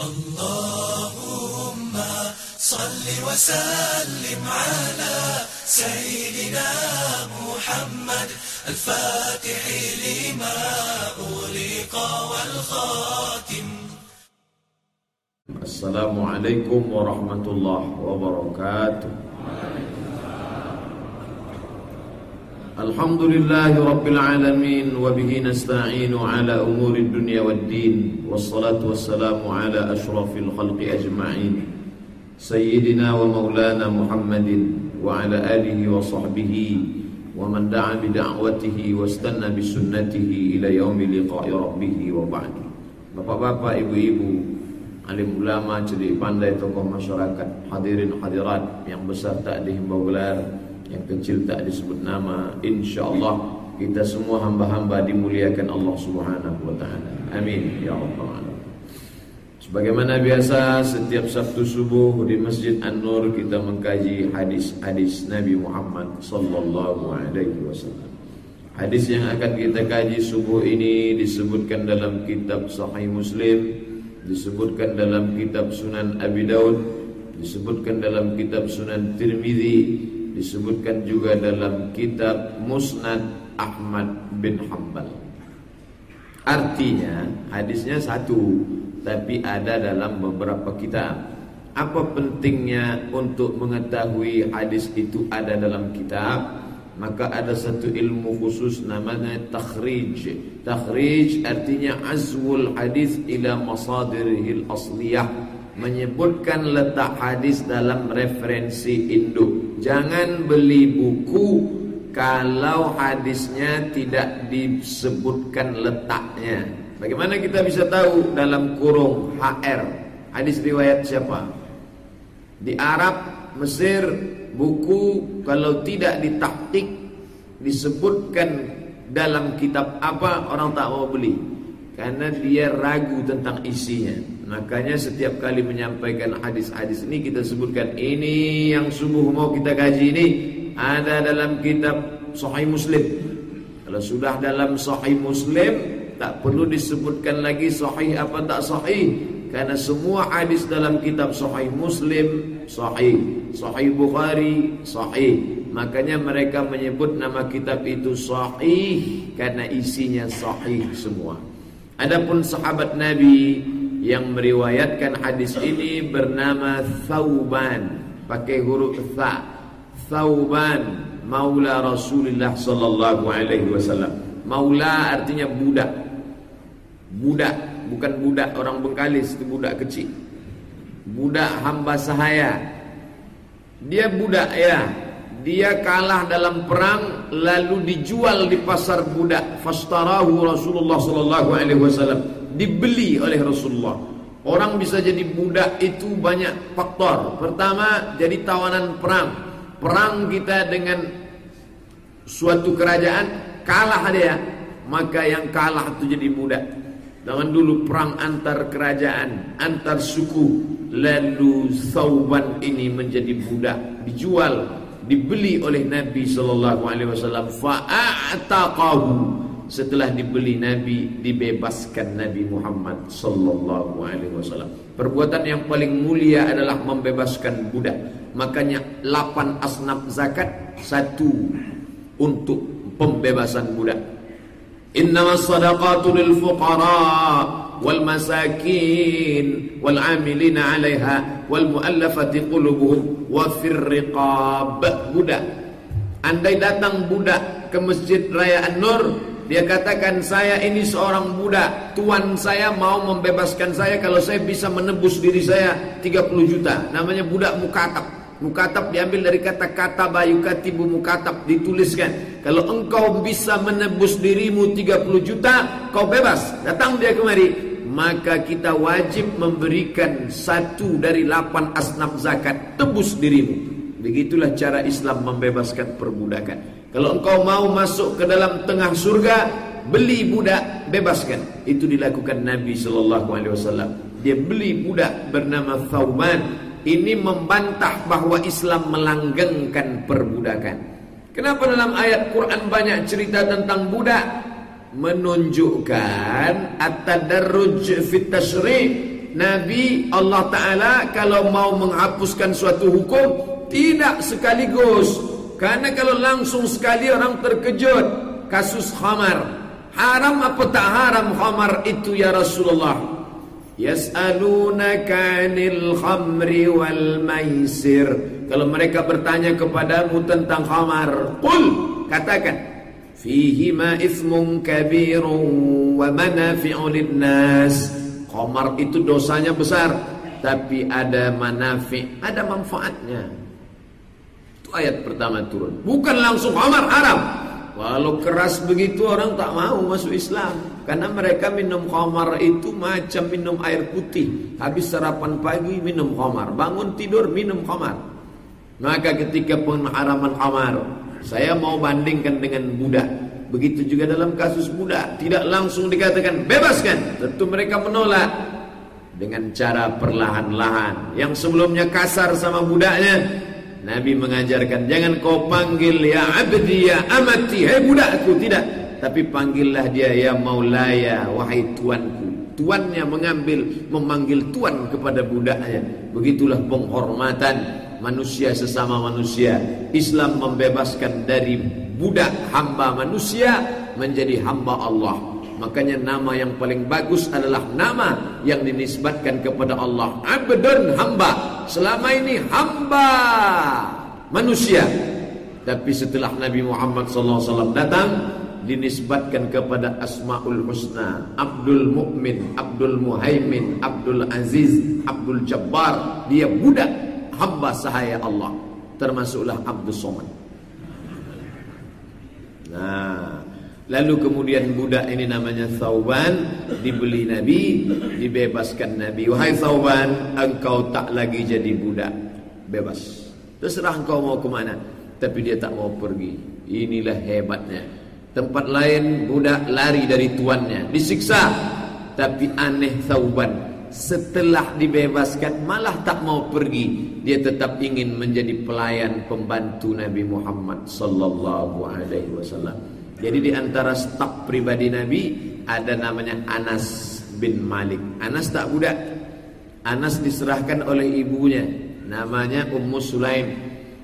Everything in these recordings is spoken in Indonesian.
اللهم صل وسلم على سيدنا محمد الفاتح لما أغلق والخاتم. السلام عليكم ورحمة الله وبركاته. الحمد لله رب العالمين وبه نستعين على أمور الدنيا والدين والصلاة والسلام على أشرف الخلق أجمعين سيدنا ومولانا محمد وعلى آله وصحبه ومن دعا بدعوته واستنى بسنته إلى يوم لقاء ربه وبعد Bapak-bapak, ibu-ibu, alim ulama, cerdik pandai, tokoh masyarakat, hadirin hadirat yang besar tak dihimbau gelar, yang kecil tak disebut nama. Insyaallah kita semua hamba-hamba dimuliakan Allah Subhanahu wa taala. Amin ya rabbal alamin. Sebagaimana biasa setiap Sabtu subuh di Masjid An-Nur kita mengkaji hadis-hadis Nabi Muhammad sallallahu alaihi wasallam. Hadis yang akan kita kaji subuh ini disebutkan dalam kitab Sahih Muslim, disebutkan dalam kitab Sunan Abi Daud, disebutkan dalam kitab Sunan Tirmizi, disebutkan juga dalam kitab Musnad Ahmad bin Hanbal. Artinya hadisnya satu, tapi ada dalam beberapa kitab. Apa pentingnya untuk mengetahui hadis itu ada dalam kitab? maka ada satu ilmu khusus namanya takhrij. Takhrij artinya azwul hadis ila masadirihil asliyah, menyebutkan letak hadis dalam referensi induk. Jangan beli buku kalau hadisnya tidak disebutkan letaknya. Bagaimana kita bisa tahu dalam kurung HR hadis riwayat siapa? Di Arab, Mesir, buku kalau tidak ditaktik disebutkan dalam kitab apa orang tak mau beli karena dia ragu tentang isinya makanya setiap kali menyampaikan hadis-hadis ini kita sebutkan ini yang subuh mau kita kaji ini ada dalam kitab Sahih Muslim kalau sudah dalam Sahih Muslim tak perlu disebutkan lagi sahih apa tak sahih karena semua hadis dalam kitab Sahih Muslim sahih, Sahih Bukhari sahih. Makanya mereka menyebut nama kitab itu sahih karena isinya sahih semua. Adapun sahabat Nabi yang meriwayatkan hadis ini bernama Thauban, pakai huruf tha. Thauban maula Rasulullah sallallahu alaihi wasallam. Maula artinya budak. Budak, bukan budak orang Bengkalis, itu budak kecil. Budak hamba sahaya. Dia budak ya. Dia kalah dalam perang lalu dijual di pasar budak. Fastarahu Rasulullah sallallahu alaihi wasallam. Dibeli oleh Rasulullah. Orang bisa jadi budak itu banyak faktor. Pertama, jadi tawanan perang. Perang kita dengan suatu kerajaan kalah dia, maka yang kalah itu jadi budak. Jangan dulu perang antar kerajaan, antar suku. Lalu Sauban ini menjadi budak, dijual, dibeli oleh Nabi sallallahu alaihi wasallam. Fa'ataqahu setelah dibeli Nabi dibebaskan Nabi Muhammad sallallahu alaihi wasallam. Perbuatan yang paling mulia adalah membebaskan budak. Makanya 8 asnaf zakat satu untuk pembebasan budak. Innamas sadaqatu lil fuqara wal masakin wal amilina 'alaiha wal muallafati qulubuhum wa firriqab budak. Andai datang budak ke Masjid Raya An-Nur dia katakan saya ini seorang budak tuan saya mau membebaskan saya kalau saya bisa menebus diri saya 30 juta namanya budak mukatab Mukatab diambil dari kata-kata bayu katibu mukatab dituliskan. Kalau engkau bisa menebus dirimu 30 juta, kau bebas. Datang dia kemari. Maka kita wajib memberikan satu dari lapan asnaf zakat. Tebus dirimu. Begitulah cara Islam membebaskan perbudakan. Kalau engkau mau masuk ke dalam tengah surga, beli budak, bebaskan. Itu dilakukan Nabi Sallallahu Alaihi Wasallam. Dia beli budak bernama Thauban ini membantah bahwa Islam melanggengkan perbudakan. Kenapa dalam ayat Quran banyak cerita tentang budak? Menunjukkan at-tadarruj fit Nabi Allah Ta'ala kalau mau menghapuskan suatu hukum Tidak sekaligus Karena kalau langsung sekali orang terkejut Kasus khamar. Haram apa tak haram khamar itu ya Rasulullah? Yas'alunaka anil khamri wal maisir. Kalau mereka bertanya kepadamu tentang khamar Qul Katakan fihima ithmun kabirun wa manafi'u linnas. Khamar itu dosanya besar tapi ada manafi ada manfaatnya ayat pertama turun. Bukan langsung khamar haram Walau keras begitu orang tak mau masuk Islam. Karena mereka minum khamar itu macam minum air putih. Habis sarapan pagi minum khamar. Bangun tidur minum khamar. Maka ketika pengharaman khamar saya mau bandingkan dengan budak. Begitu juga dalam kasus budak, tidak langsung dikatakan bebaskan. Tentu mereka menolak. Dengan cara perlahan-lahan. Yang sebelumnya kasar sama budaknya, Nabi mengajarkan jangan kau panggil ya abdi ya amati, hai budakku tidak, tapi panggillah dia ya maulaya, wahai tuanku. Tuannya mengambil memanggil tuan kepada budaknya. Begitulah penghormatan manusia sesama manusia. Islam membebaskan dari budak hamba manusia menjadi hamba Allah. Makanya nama yang paling bagus adalah nama yang dinisbatkan kepada Allah. Abdun hamba. Selama ini hamba manusia. Tapi setelah Nabi Muhammad SAW datang dinisbatkan kepada Asmaul Husna, Abdul Mukmin, Abdul Muhaimin, Abdul Aziz, Abdul Jabbar. Dia budak hamba sahaya Allah termasuklah Abdul Somad nah lalu kemudian budak ini namanya Thauban dibeli Nabi dibebaskan Nabi. Wahai Thauban engkau tak lagi jadi budak. Bebas. Terserah engkau mau ke mana tapi dia tak mau pergi. Inilah hebatnya. Tempat lain budak lari dari tuannya. Disiksa tapi aneh Thauban. Setelah dibebaskan malah tak mau pergi. Dia tetap ingin menjadi pelayan pembantu Nabi Muhammad sallallahu alaihi wasallam jadi di antara staf pribadi Nabi ada namanya Anas bin Malik Anas tak budak Anas diserahkan oleh ibunya namanya Ummu Sulaim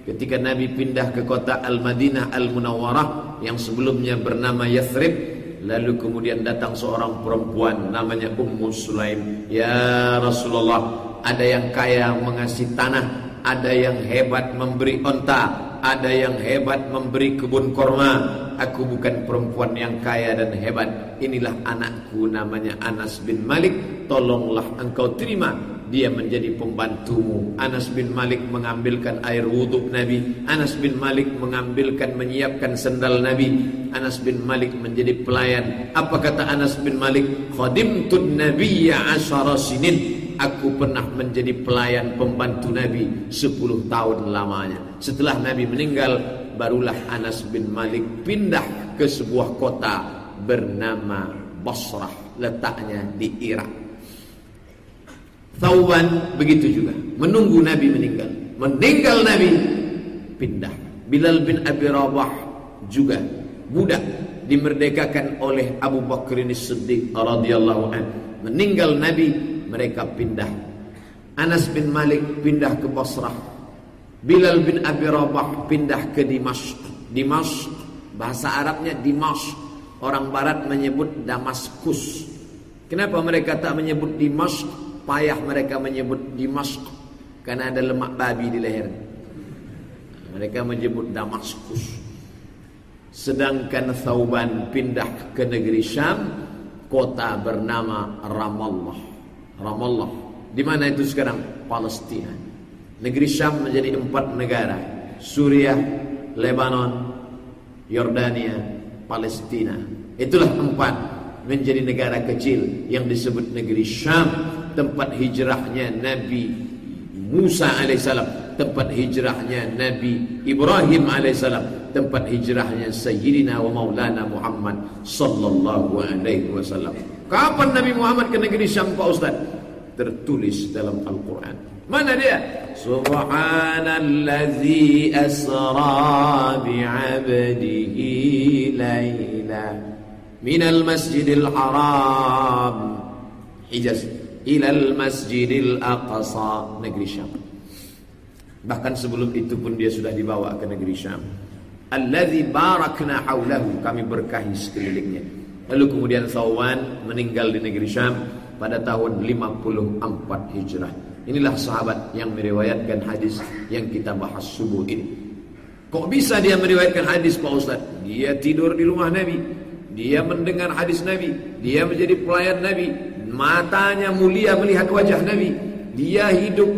ketika Nabi pindah ke kota Al-Madinah Al-Munawwarah yang sebelumnya bernama Yathrib Lalu kemudian datang seorang perempuan namanya Ummu Sulaim. Ya Rasulullah, ada yang kaya mengasih tanah, ada yang hebat memberi onta, ada yang hebat memberi kebun korma. Aku bukan perempuan yang kaya dan hebat. Inilah anakku namanya Anas bin Malik. Tolonglah engkau terima dia menjadi pembantumu. Anas bin Malik mengambilkan air wudhu Nabi. Anas bin Malik mengambilkan menyiapkan sendal Nabi. Anas bin Malik menjadi pelayan. Apa kata Anas bin Malik? Khadimtun nabiyya asyara sinin. Aku pernah menjadi pelayan pembantu Nabi 10 tahun lamanya. Setelah Nabi meninggal, barulah Anas bin Malik pindah ke sebuah kota bernama Basrah. Letaknya di Irak. Tauban begitu juga menunggu Nabi meninggal. Meninggal Nabi pindah. Bilal bin Abi Rabah juga budak dimerdekakan oleh Abu Bakar Siddiq radhiyallahu an. Meninggal Nabi mereka pindah. Anas bin Malik pindah ke Basrah. Bilal bin Abi Rabah pindah ke Dimashq. Dimashq bahasa Arabnya Dimashq. Orang barat menyebut Damaskus. Kenapa mereka tak menyebut Dimashq? payah mereka menyebut Dimashq karena ada lemak babi di leher. Mereka menyebut Damaskus. Sedangkan Thauban pindah ke negeri Syam, kota bernama Ramallah. Ramallah. Di mana itu sekarang? Palestina. Negeri Syam menjadi empat negara. Suriah, Lebanon, Yordania, Palestina. Itulah empat menjadi negara kecil yang disebut negeri Syam tempat hijrahnya Nabi Musa alaihissalam, tempat hijrahnya Nabi Ibrahim alaihissalam, tempat hijrahnya Sayyidina wa Maulana Muhammad sallallahu alaihi wasallam. Kapan Nabi Muhammad ke negeri Syam Pak Ustaz? Tertulis dalam Al-Quran. Mana dia? Subhanallazi asra bi'abdihi layla minal masjidil haram Hijaz ilal masjidil aqsa negeri Syam. Bahkan sebelum itu pun dia sudah dibawa ke negeri Syam. Alladzi barakna haulahu kami berkahi sekelilingnya. Lalu kemudian Thawwan meninggal di negeri Syam pada tahun 54 Hijrah. Inilah sahabat yang meriwayatkan hadis yang kita bahas subuh ini. Kok bisa dia meriwayatkan hadis Pak Ustaz? Dia tidur di rumah Nabi. Dia mendengar hadis Nabi. Dia menjadi pelayan Nabi. Matanya mulia melihat wajah Nabi. Dia hidup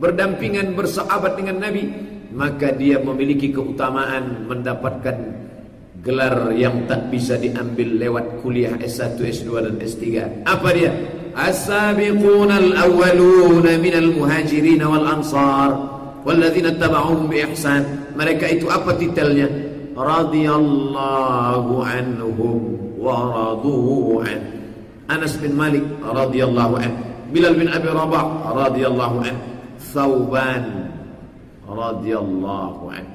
berdampingan bersahabat dengan Nabi. Maka dia memiliki keutamaan mendapatkan gelar yang tak bisa diambil lewat kuliah S1, S2 dan S3. Apa dia? السابقون الأولون من المهاجرين والأنصار والذين اتبعوهم بإحسان. ملكة أبا تتلنا رضي الله عنهم ورضوا عنه. أنس بن مالك رضي الله عنه. بلال بن أبي ربع رضي الله عنه. ثوبان رضي الله عنه.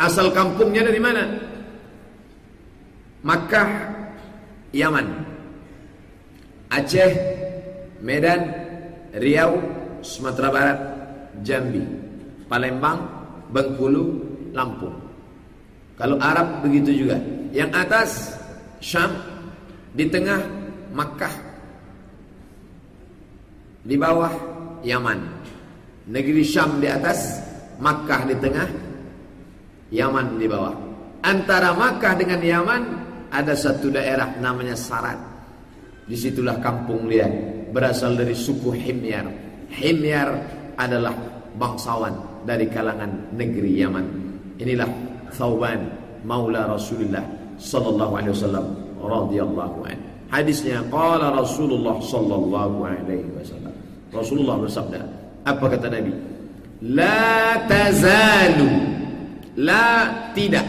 أصل كمكم يعني من مكة يمن. Aceh, Medan, Riau, Sumatera Barat, Jambi, Palembang, Bengkulu, Lampung. Kalau Arab begitu juga. Yang atas Syam, di tengah Makkah, di bawah Yaman. Negeri Syam di atas, Makkah di tengah, Yaman di bawah. Antara Makkah dengan Yaman ada satu daerah namanya Sarat. Di situlah kampung dia berasal dari suku Himyar. Himyar adalah bangsawan dari kalangan negeri Yaman. Inilah Thauban Maula Rasulullah sallallahu alaihi wasallam radhiyallahu an. Hadisnya qala Rasulullah sallallahu alaihi wasallam. Rasulullah bersabda, apa kata Nabi? La tazalu la tidak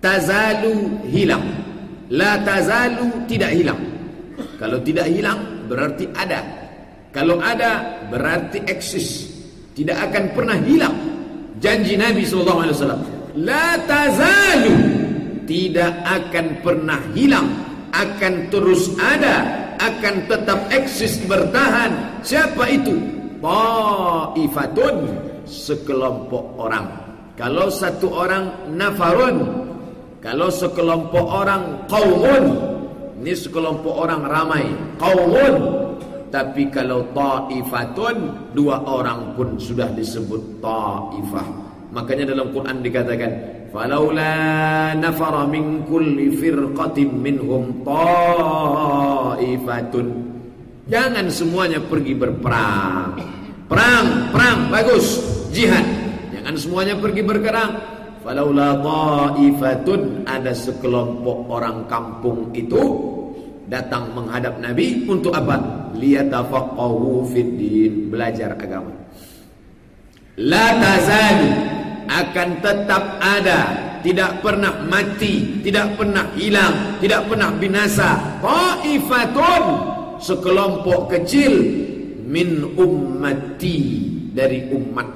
tazalu hilang. La tazalu tidak hilang. Kalau tidak hilang berarti ada. Kalau ada berarti eksis. Tidak akan pernah hilang. Janji Nabi sallallahu alaihi wasallam, la tazalu tidak akan pernah hilang, akan terus ada, akan tetap eksis bertahan. Siapa itu? Taifatun sekelompok orang. Kalau satu orang nafarun, kalau sekelompok orang qaumun, ini sekelompok orang ramai, qaumun. Tapi kalau taifatun, dua orang pun sudah disebut taifah. Makanya dalam Quran dikatakan, "Falaula nafara min kulli firqatin minhum taifatun." Jangan semuanya pergi berperang. Perang, perang bagus, jihad. Jangan semuanya pergi berperang. Falaula ta'ifatun ada sekelompok orang kampung itu datang menghadap Nabi untuk apa? Liyatafaqahu fid din, belajar agama. La tazalu akan tetap ada, tidak pernah mati, tidak pernah hilang, tidak pernah binasa. Ta'ifatun sekelompok kecil min ummati dari umatku.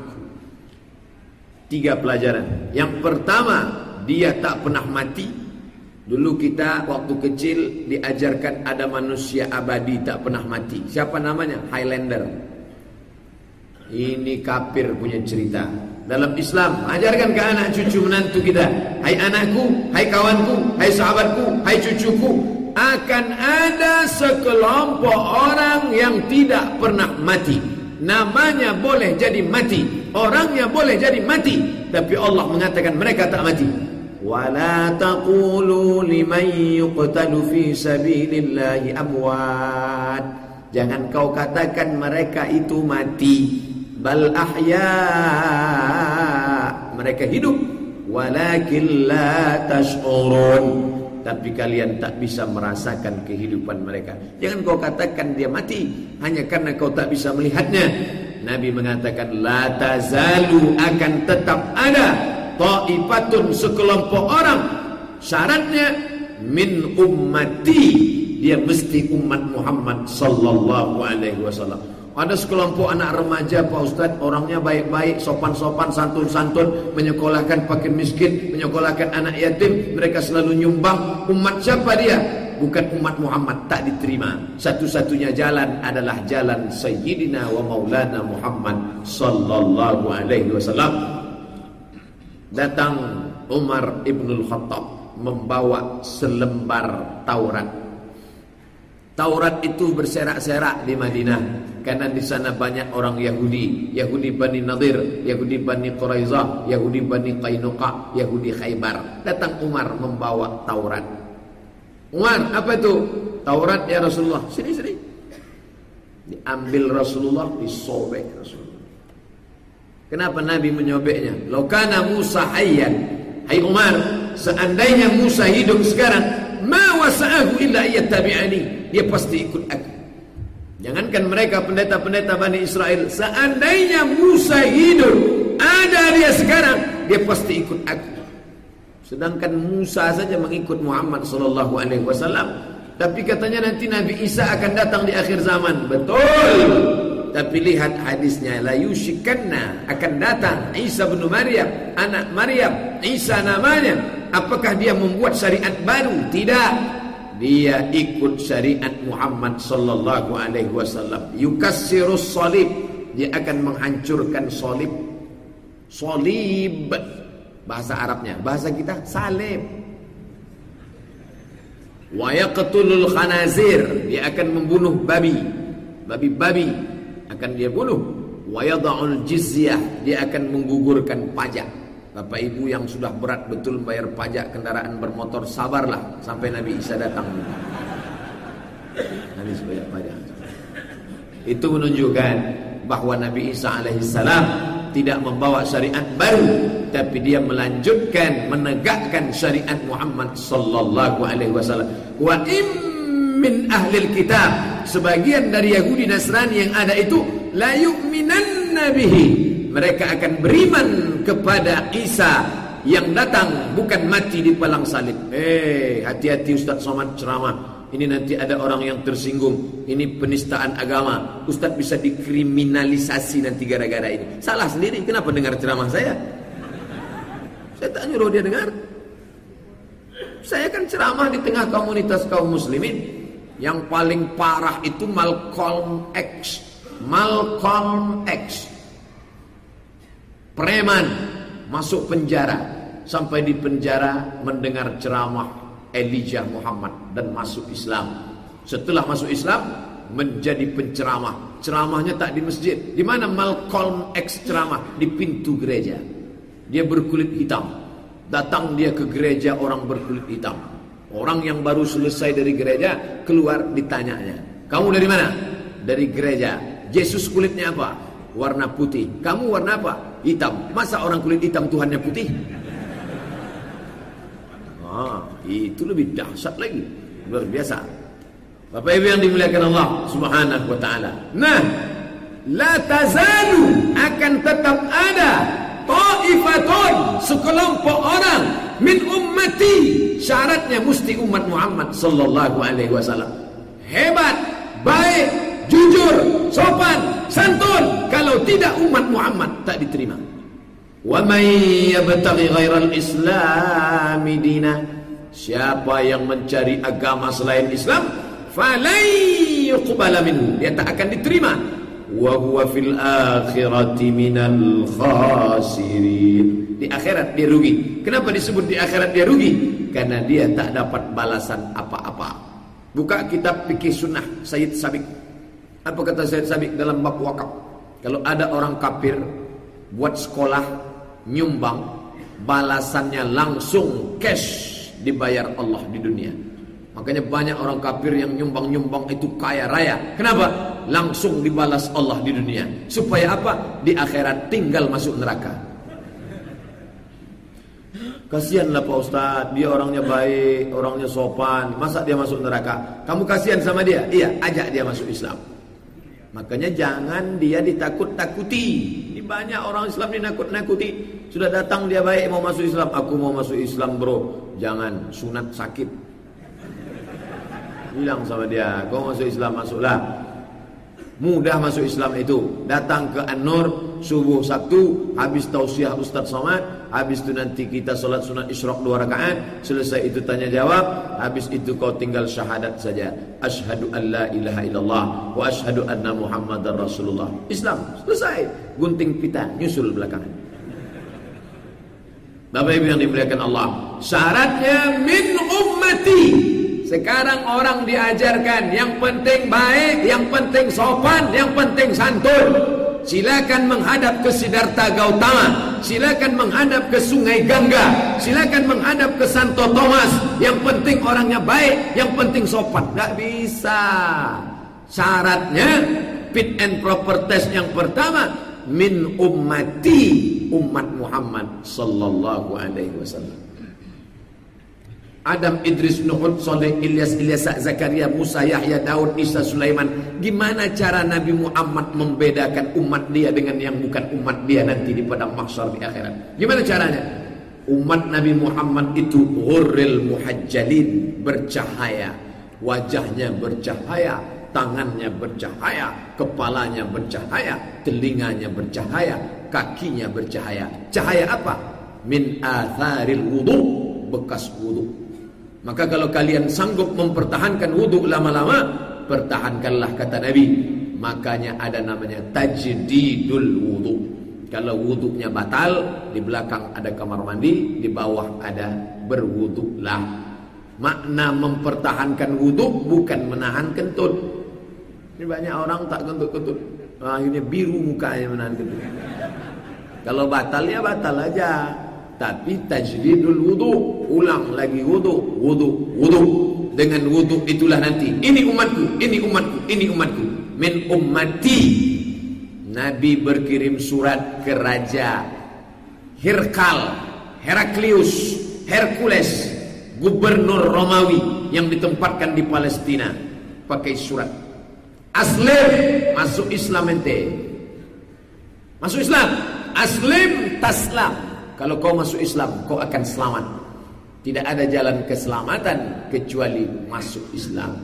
Tiga pelajaran. Yang pertama, dia tak pernah mati. Dulu kita waktu kecil diajarkan ada manusia abadi tak pernah mati. Siapa namanya? Highlander. Ini kafir punya cerita. Dalam Islam, ajarkan ke anak cucu menantu kita. Hai anakku, hai kawanku, hai sahabatku, hai cucuku. Akan ada sekelompok orang yang tidak pernah mati. Namanya boleh jadi mati. Orangnya boleh jadi mati. Tapi Allah mengatakan mereka tak mati. Wala taqulu liman yuqtalu fi sabilillahi amwat. Jangan kau katakan mereka itu mati. Bal ahya. Mereka hidup. Walakin la tash'urun tapi kalian tak bisa merasakan kehidupan mereka. Jangan kau katakan dia mati hanya karena kau tak bisa melihatnya. Nabi mengatakan la tazalu akan tetap ada taifatun sekelompok orang syaratnya min ummati dia mesti umat Muhammad sallallahu alaihi wasallam. Ada sekelompok anak remaja Pak Ustaz Orangnya baik-baik, sopan-sopan, santun-santun Menyekolahkan fakir miskin Menyekolahkan anak yatim Mereka selalu nyumbang Umat siapa dia? bukan umat Muhammad tak diterima. Satu-satunya jalan adalah jalan Sayyidina wa Maulana Muhammad sallallahu alaihi wasallam. Datang Umar ibn Khattab membawa selembar Taurat Taurat itu berserak-serak di Madinah karena di sana banyak orang Yahudi, Yahudi Bani Nadir, Yahudi Bani Quraizah, Yahudi Bani Qainuqa, Yahudi Khaybar. Datang Umar membawa Taurat. Umar, apa itu? Taurat ya Rasulullah. Sini sini. Diambil Rasulullah, disobek Rasulullah. Kenapa Nabi menyobeknya? Lokana Musa hayyan. Hai Umar, seandainya Musa hidup sekarang, ma wasa'ahu illa tabi'ani dia pasti ikut aku. Jangankan mereka pendeta-pendeta Bani Israel, seandainya Musa hidup, ada dia sekarang, dia pasti ikut aku. Sedangkan Musa saja mengikut Muhammad sallallahu alaihi wasallam, tapi katanya nanti Nabi Isa akan datang di akhir zaman. Betul. Tapi lihat hadisnya la yushikanna akan datang Isa bin Maryam, anak Maryam, Isa namanya. Apakah dia membuat syariat baru? Tidak dia ikut syariat Muhammad sallallahu alaihi wasallam. Yukassirus salib dia akan menghancurkan salib salib bahasa Arabnya. Bahasa kita salib. Wa yaqtulul khanazir. Dia akan membunuh babi. Babi-babi akan dia bunuh. Wa yad'ul jizyah. Dia akan menggugurkan pajak Bapak Ibu yang sudah berat betul bayar pajak kendaraan bermotor sabarlah sampai Nabi Isa datang. Nabi bayar pajak. Itu menunjukkan bahwa Nabi Isa alaihissalam tidak membawa syariat baru tapi dia melanjutkan menegakkan syariat Muhammad sallallahu alaihi wasallam. Wa min ahli kitab sebagian dari Yahudi Nasrani yang ada itu la yu'minanna bihi mereka akan beriman kepada Isa yang datang bukan mati di palang salib. Eh, hati-hati Ustaz Somad ceramah. Ini nanti ada orang yang tersinggung. Ini penistaan agama. Ustaz bisa dikriminalisasi nanti gara-gara ini. Salah sendiri. Kenapa dengar ceramah saya? Saya tak nyuruh dia dengar. Saya kan ceramah di tengah komunitas kaum muslimin. Yang paling parah itu Malcolm X. Malcolm X preman masuk penjara sampai di penjara mendengar ceramah Elijah Muhammad dan masuk Islam. Setelah masuk Islam menjadi penceramah. Ceramahnya tak di masjid. Di mana Malcolm X ceramah di pintu gereja. Dia berkulit hitam. Datang dia ke gereja orang berkulit hitam. Orang yang baru selesai dari gereja keluar ditanyanya. Kamu dari mana? Dari gereja. Yesus kulitnya apa? Warna putih. Kamu warna apa? Hitam. Masa orang kulit hitam Tuhannya putih? Ah, itu lebih dahsyat lagi. Luar biasa. Bapak Ibu yang dimuliakan Allah Subhanahu wa taala. Nah, la tazalu akan tetap ada taifatun sekelompok orang min ummati syaratnya mesti umat Muhammad sallallahu alaihi wasallam hebat baik jujur, sopan, santun. Kalau tidak umat Muhammad tak diterima. Wa may yabtaghi ghairal islam dina. Siapa yang mencari agama selain Islam, falai yuqbala minhu. Dia tak akan diterima. Wa huwa fil akhirati minal khasirin. Di akhirat dia rugi. Kenapa disebut di akhirat dia rugi? Karena dia tak dapat balasan apa-apa. Buka kitab fikih sunnah Sayyid Sabiq apa kata Said Sabik dalam bab wakaf? Kalau ada orang kafir buat sekolah nyumbang, balasannya langsung cash dibayar Allah di dunia. Makanya banyak orang kafir yang nyumbang-nyumbang itu kaya raya. Kenapa? Langsung dibalas Allah di dunia. Supaya apa? Di akhirat tinggal masuk neraka. Kasihanlah Pak Ustaz, dia orangnya baik, orangnya sopan. Masa dia masuk neraka? Kamu kasihan sama dia? Iya, ajak dia masuk Islam. Makanya jangan dia ditakut-takuti. Ini banyak orang Islam dinakut-nakuti. Sudah datang dia baik mau masuk Islam. Aku mau masuk Islam bro. Jangan sunat sakit. Bilang sama dia, kau masuk Islam masuklah. Mudah masuk Islam itu. Datang ke An-Nur subuh Sabtu, habis tausiah Ustaz Somad, habis itu nanti kita solat sunat Isyraq dua rakaat, selesai itu tanya jawab, habis itu kau tinggal syahadat saja. Asyhadu an la ilaha illallah wa asyhadu anna Muhammadar Rasulullah. Islam selesai. Gunting pita nyusul belakangan. Bapak Ibu yang dimuliakan Allah, syaratnya min ummati sekarang orang diajarkan yang penting baik, yang penting sopan, yang penting santun. Silakan menghadap ke Siddhartha Gautama, silakan menghadap ke Sungai Gangga, silakan menghadap ke Santo Thomas. Yang penting orangnya baik, yang penting sopan. Gak bisa. Syaratnya fit and proper test yang pertama min ummati umat Muhammad sallallahu alaihi wasallam. Adam, Idris, Nuhud, Soleh, Ilyas, Ilyas, Zakaria, Musa, Yahya, Daud, Isa, Sulaiman. Gimana cara Nabi Muhammad membedakan umat dia dengan yang bukan umat dia nanti di padang mahsyar di akhirat? Gimana caranya? Umat Nabi Muhammad itu ghurril muhajjalin, bercahaya. Wajahnya bercahaya, tangannya bercahaya, kepalanya bercahaya, telinganya bercahaya, kakinya bercahaya. Cahaya apa? Min atharil wudu, bekas wudu. Maka kalau kalian sanggup mempertahankan wudhu lama-lama, pertahankanlah kata Nabi. Makanya ada namanya tajdidul wudhu. Kalau wudhunya batal, di belakang ada kamar mandi, di bawah ada berwudhulah. Makna mempertahankan wudhu bukan menahan kentut. Ini banyak orang tak kentut-kentut. Akhirnya biru mukanya menahan kentut. Kalau batal ya batal aja. Tapi tajdidul wudu, ulang lagi wudu, wudu, wudu. Dengan wudu itulah nanti. Ini umatku, ini umatku, ini umatku. Min ummati. Nabi berkirim surat ke raja Hirkal, Heraklius, Hercules, gubernur Romawi yang ditempatkan di Palestina pakai surat. Aslim masuk Islam ente. Masuk Islam. Aslim taslam. Kalau kau masuk Islam, kau akan selamat. Tidak ada jalan keselamatan kecuali masuk Islam.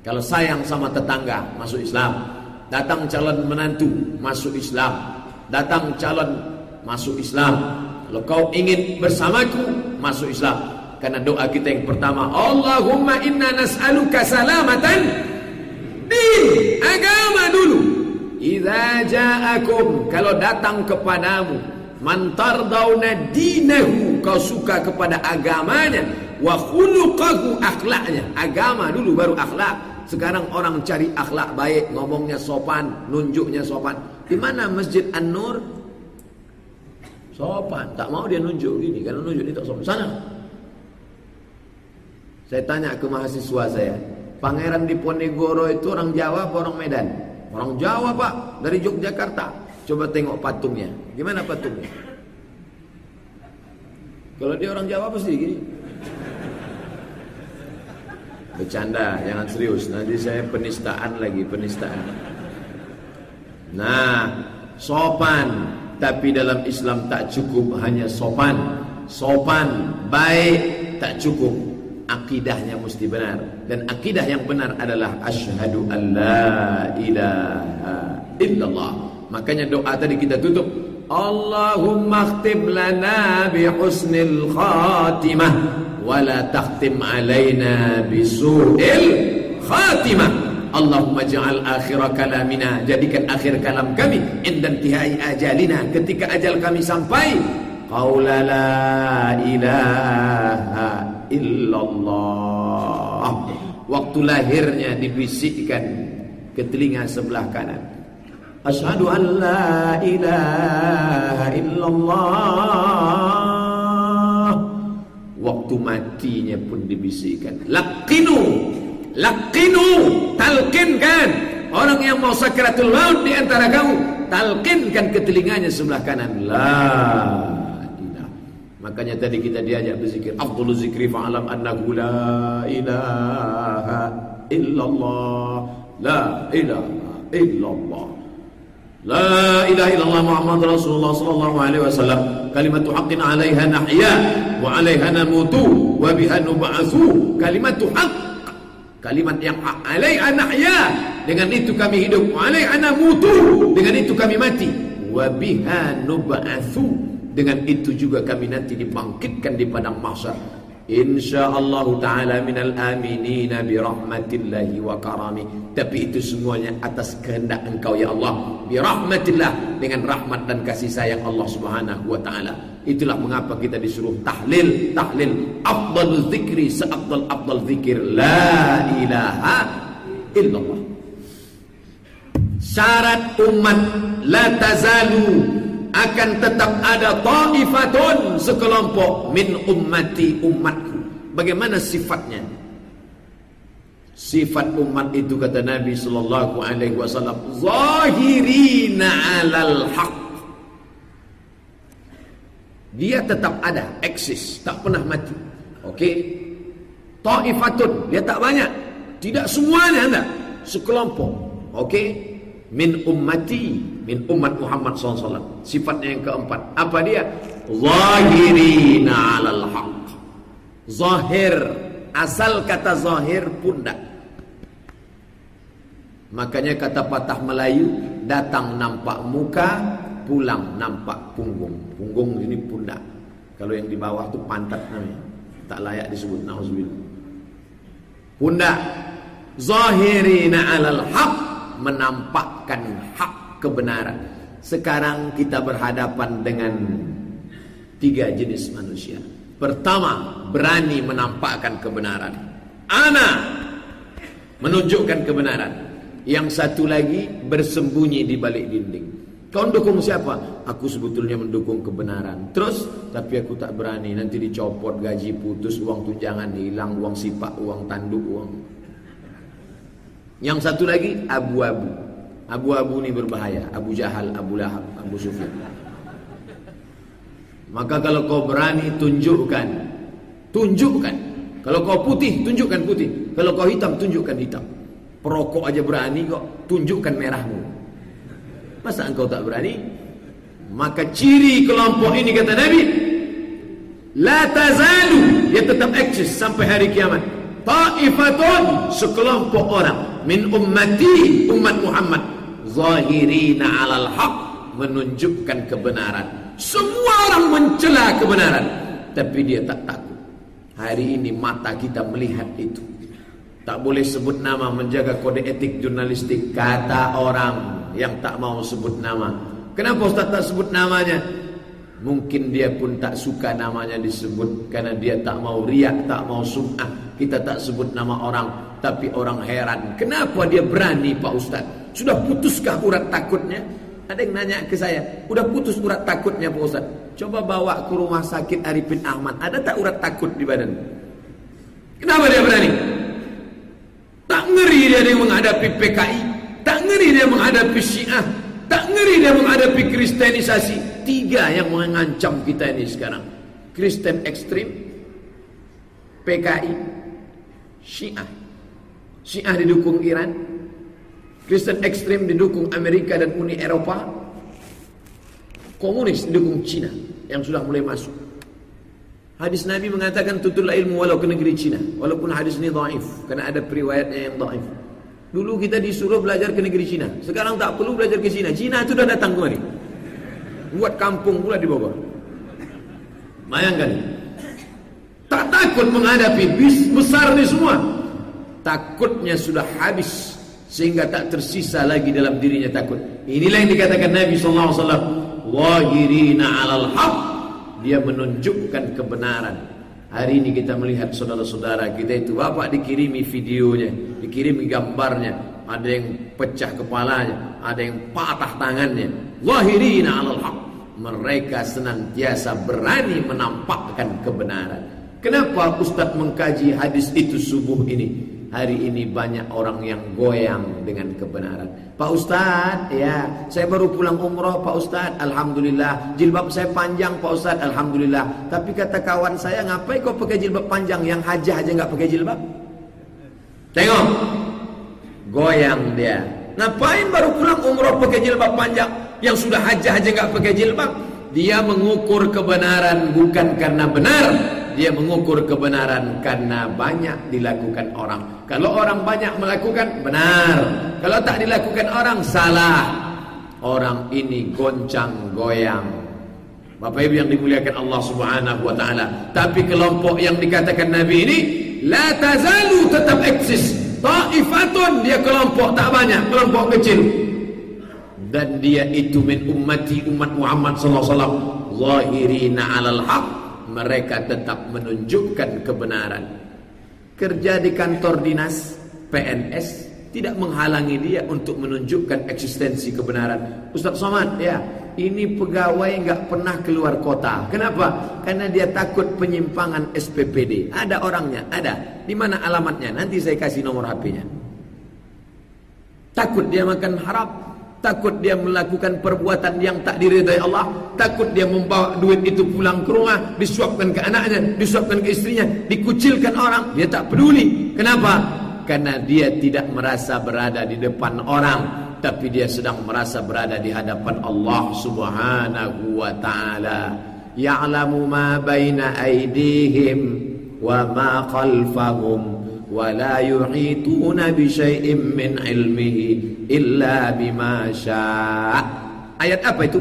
Kalau sayang sama tetangga, masuk Islam. Datang calon menantu, masuk Islam. Datang calon, masuk Islam. Kalau kau ingin bersamaku, masuk Islam. Karena doa kita yang pertama, Allahumma inna nas'aluka salamatan di agama dulu. Idza ja'akum kalau datang kepadamu Mantardauna dinahu kau suka kepada agamanya wa khuluqahu akhlaknya. Agama dulu baru akhlak. Sekarang orang cari akhlak baik, ngomongnya sopan, nunjuknya sopan. Di mana Masjid An-Nur? Sopan, tak mau dia nunjuk ini karena nunjuk ini tak sopan. Sana. Saya tanya ke mahasiswa saya, Pangeran Diponegoro itu orang Jawa orang Medan? Orang Jawa, Pak, dari Yogyakarta. Coba tengok patungnya. Gimana patungnya? Kalau dia orang Jawa pasti gini. Bercanda, jangan serius. Nanti saya penistaan lagi, penistaan. Nah, sopan. Tapi dalam Islam tak cukup hanya sopan. Sopan, baik, tak cukup. Akidahnya mesti benar. Dan akidah yang benar adalah Ashadu an la ilaha illallah. Makanya doa tadi kita tutup. Allahumma khtim lana bi husnil khatimah wa la takhtim alaina bi su'il khatimah. Allahumma ja'al akhir kalamina jadikan akhir kalam kami inda intihai ajalina ketika ajal kami sampai qaula la ilaha illallah waktu lahirnya dibisikkan ke telinga sebelah kanan Ashadu an la ilaha illallah. Waktu matinya pun dibisikkan. Lakinu Lakinu Talkinkan. Orang yang mau sakratul maut di antara kamu Talkinkan ke telinganya sebelah kanan. La Makanya tadi kita diajak berzikir Afdulu zikri fa'alam annahu la ilaha illallah. La ilaha illallah La ilaha illallah Muhammad Rasulullah sallallahu alaihi wasallam. Kalimatu haqqin 'alaiha nahya wa 'alaiha namutu wa biha nub'atsu. Kalimat haqq. Kalimat yang hak. 'alaiha nahya. Dengan itu kami hidup. Wa 'alaiha namutu. Dengan itu kami mati. Wa biha nub'atsu. Dengan itu juga kami nanti dibangkitkan di padang mahsyar. InsyaAllah ta'ala minal aminina birahmatillahi wa karami. Tapi itu semuanya atas kehendak engkau ya Allah. Birahmatillah dengan rahmat dan kasih sayang Allah subhanahu wa ta'ala. Itulah mengapa kita disuruh tahlil Tahlil. Afdal zikri seafdal afdal zikir. La ilaha illallah. Syarat umat La tazalu akan tetap ada ta'ifatun sekelompok min ummati umatku bagaimana sifatnya? Sifat umat itu kata Nabi sallallahu alaihi wasallam zahirina 'alal haq. Dia tetap ada eksis tak pernah mati. Okey? Ta'ifatun dia tak banyak. Tidak semuanya ada. Sekelompok. Okey min ummati min umat Muhammad SAW sifatnya yang keempat. Apa dia? Zahirina alal haq. Zahir asal kata zahir pundak makanya kata patah Melayu datang nampak muka pulang nampak punggung. Punggung ini pundak kalau yang di bawah itu pantat namanya. Tak layak disebut nauzubillah pundak zahirina alal haq menampakkan hak kebenaran. Sekarang kita berhadapan dengan tiga jenis manusia. Pertama, berani menampakkan kebenaran. Ana menunjukkan kebenaran. Yang satu lagi bersembunyi di balik dinding. Kau dukung siapa? Aku sebetulnya mendukung kebenaran. Terus, tapi aku tak berani. Nanti dicopot, gaji putus, uang tunjangan hilang, uang sipak, uang tanduk, uang yang satu lagi abu-abu. Abu-abu ini berbahaya. Abu Jahal, Abu Lahab, Abu Sufyan. Maka kalau kau berani tunjukkan, tunjukkan. Kalau kau putih, tunjukkan putih. Kalau kau hitam, tunjukkan hitam. Perokok aja berani kok, tunjukkan merahmu. Masa engkau tak berani? Maka ciri kelompok ini kata Nabi, la tazalu, dia tetap eksis sampai hari kiamat. Ta'ifatun, sekelompok orang min ummati umat Muhammad. Zahirina alal haq menunjukkan kebenaran. Semua orang mencela kebenaran tapi dia tak takut. Hari ini mata kita melihat itu. Tak boleh sebut nama menjaga kode etik jurnalistik. Kata orang yang tak mau sebut nama. Kenapa Ustaz tak sebut namanya mungkin dia pun tak suka namanya disebut karena dia tak mau riak tak mau sum'ah kita tak sebut nama orang tapi orang heran, kenapa dia berani Pak Ustaz? Sudah putuskah urat takutnya? Ada yang nanya ke saya, udah putus urat takutnya Pak Ustaz? Coba bawa ke rumah sakit Arifin Ahmad, ada tak urat takut di badan? Kenapa dia berani? Tak ngeri dia yang menghadapi PKI, tak ngeri dia menghadapi Syiah, tak ngeri dia menghadapi kristenisasi. Tiga yang mengancam kita ini sekarang. Kristen ekstrim, PKI, Syiah. Syiah didukung Iran Kristen ekstrem didukung Amerika dan Uni Eropa Komunis didukung Cina Yang sudah mulai masuk Hadis Nabi mengatakan tutullah ilmu walau ke negeri Cina Walaupun hadis ini daif Karena ada periwayatnya yang daif Dulu kita disuruh belajar ke negeri Cina Sekarang tak perlu belajar ke Cina Cina itu sudah datang kemari Buat kampung pula di Bogor Bayangkan Tak takut menghadapi bis besar ni semua takutnya sudah habis sehingga tak tersisa lagi dalam dirinya takut. Inilah yang dikatakan Nabi sallallahu alaihi wasallam, "Wahirina 'alal haq." Dia menunjukkan kebenaran. Hari ini kita melihat saudara-saudara kita itu bapak dikirimi videonya, dikirimi gambarnya, ada yang pecah kepalanya, ada yang patah tangannya. Wahirina 'alal haq. Mereka senantiasa berani menampakkan kebenaran. Kenapa Ustaz mengkaji hadis itu subuh ini? Hari ini banyak orang yang goyang dengan kebenaran. Pak Ustadz, ya, saya baru pulang umroh Pak Ustadz, Alhamdulillah. Jilbab saya panjang Pak Ustadz, Alhamdulillah. Tapi kata kawan saya, ngapain kau pakai jilbab panjang? Yang hajah aja nggak pakai jilbab? Tengok, goyang dia. Ngapain baru pulang umroh pakai jilbab panjang? Yang sudah hajah aja nggak pakai jilbab? Dia mengukur kebenaran bukan karena benar, dia mengukur kebenaran karena banyak dilakukan orang. Kalau orang banyak melakukan benar, kalau tak dilakukan orang salah. Orang ini goncang goyang. Bapak Ibu yang dimuliakan Allah Subhanahu wa taala. Tapi kelompok yang dikatakan Nabi ini la tazalu tetap eksis. Taifatun dia kelompok tak banyak, kelompok kecil. Dan dia itu min ummati umat Muhammad sallallahu alaihi wasallam zahirina 'alal haq mereka tetap menunjukkan kebenaran. Kerja di kantor dinas PNS tidak menghalangi dia untuk menunjukkan eksistensi kebenaran. Ustaz Somad, ya, ini pegawai nggak pernah keluar kota. Kenapa? Karena dia takut penyimpangan SPPD. Ada orangnya, ada. Di mana alamatnya? Nanti saya kasih nomor HP-nya. Takut dia makan harap, Takut dia melakukan perbuatan yang tak diridai Allah. Takut dia membawa duit itu pulang ke rumah Disuapkan ke anaknya Disuapkan ke istrinya Dikucilkan orang. Dia tak peduli. Kenapa? Karena dia tidak merasa berada di depan orang Tapi dia sedang merasa berada di hadapan Allah subhanahu wa ta'ala. Ya'lamu ma baina aidihim Wa ma khalfahum Wa la yuhituna bi syai'im min ilmihi illa bima Ayat apa itu?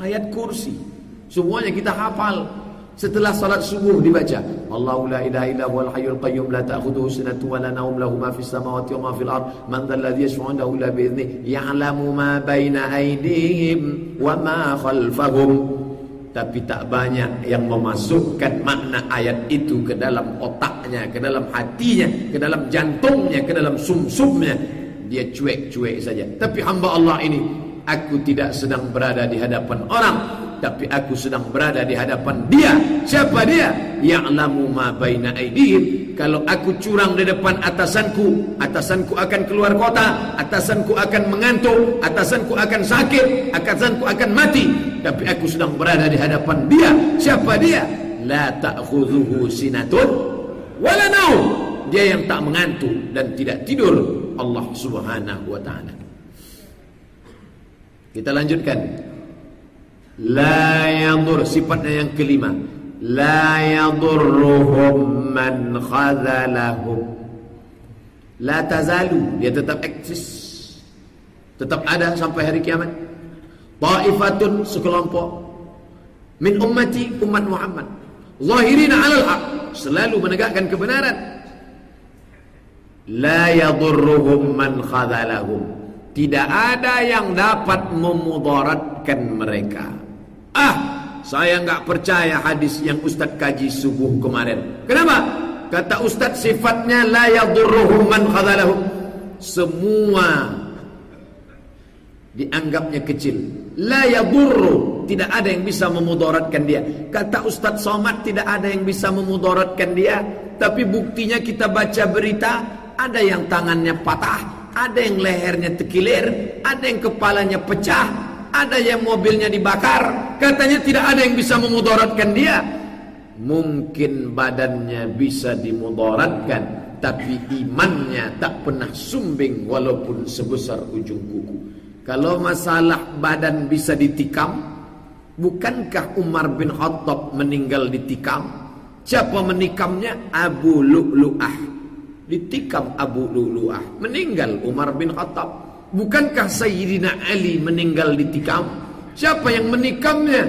Ayat kursi. Semuanya kita hafal. Setelah salat subuh dibaca, Allahu la ilaha illa huwal hayyul qayyum la ta'khudhuhu sinatun wa la nawm lahu ma fis samawati wa ma fil ard man dhal ladzi yashfa'u 'indahu illa bi idzni ya'lamu ma baina aydihim wa ma khalfahum. Tapi tak banyak yang memasukkan makna ayat itu ke dalam otaknya, ke dalam hatinya, ke dalam jantungnya, ke dalam sumsumnya, dia cuek-cuek saja. Tapi hamba Allah ini, aku tidak sedang berada di hadapan orang, tapi aku sedang berada di hadapan dia. Siapa dia? Ya'lamu ma baina aydihim. Kalau aku curang di depan atasanku, atasanku akan keluar kota, atasanku akan mengantuk, atasanku akan sakit, atasanku akan mati. Tapi aku sedang berada di hadapan dia. Siapa dia? La ta'khudhuhu sinatun wala naum. Dia yang tak mengantuk dan tidak tidur. Allah Subhanahu wa taala. Kita lanjutkan. La yadur sifatnya yang kelima. La yadurruhum man khadhalahum. La tazalu, dia tetap eksis. Tetap ada sampai hari kiamat. Ta'ifatun sekelompok min ummati umat Muhammad. Zahirina 'alal haq, selalu menegakkan kebenaran. La yadurruhum man khadhalahum. Tidak ada yang dapat memudaratkan mereka. Ah, saya enggak percaya hadis yang Ustaz kaji subuh kemarin. Kenapa? Kata Ustaz sifatnya la yadurruhum man khadhalahum. Semua dianggapnya kecil. La yadurru, tidak ada yang bisa memudaratkan dia. Kata Ustaz Somad tidak ada yang bisa memudaratkan dia, tapi buktinya kita baca berita ada yang tangannya patah, ada yang lehernya tekilir, ada yang kepalanya pecah, ada yang mobilnya dibakar. Katanya tidak ada yang bisa memudaratkan dia. Mungkin badannya bisa dimudaratkan, tapi imannya tak pernah sumbing walaupun sebesar ujung kuku. Kalau masalah badan bisa ditikam, bukankah Umar bin Khattab meninggal ditikam? Siapa menikamnya? Abu Lu'lu'ah. Ditikam Abu Lu'lu'ah. Meninggal Umar bin Khattab. Bukankah Sayyidina Ali meninggal ditikam? Siapa yang menikamnya?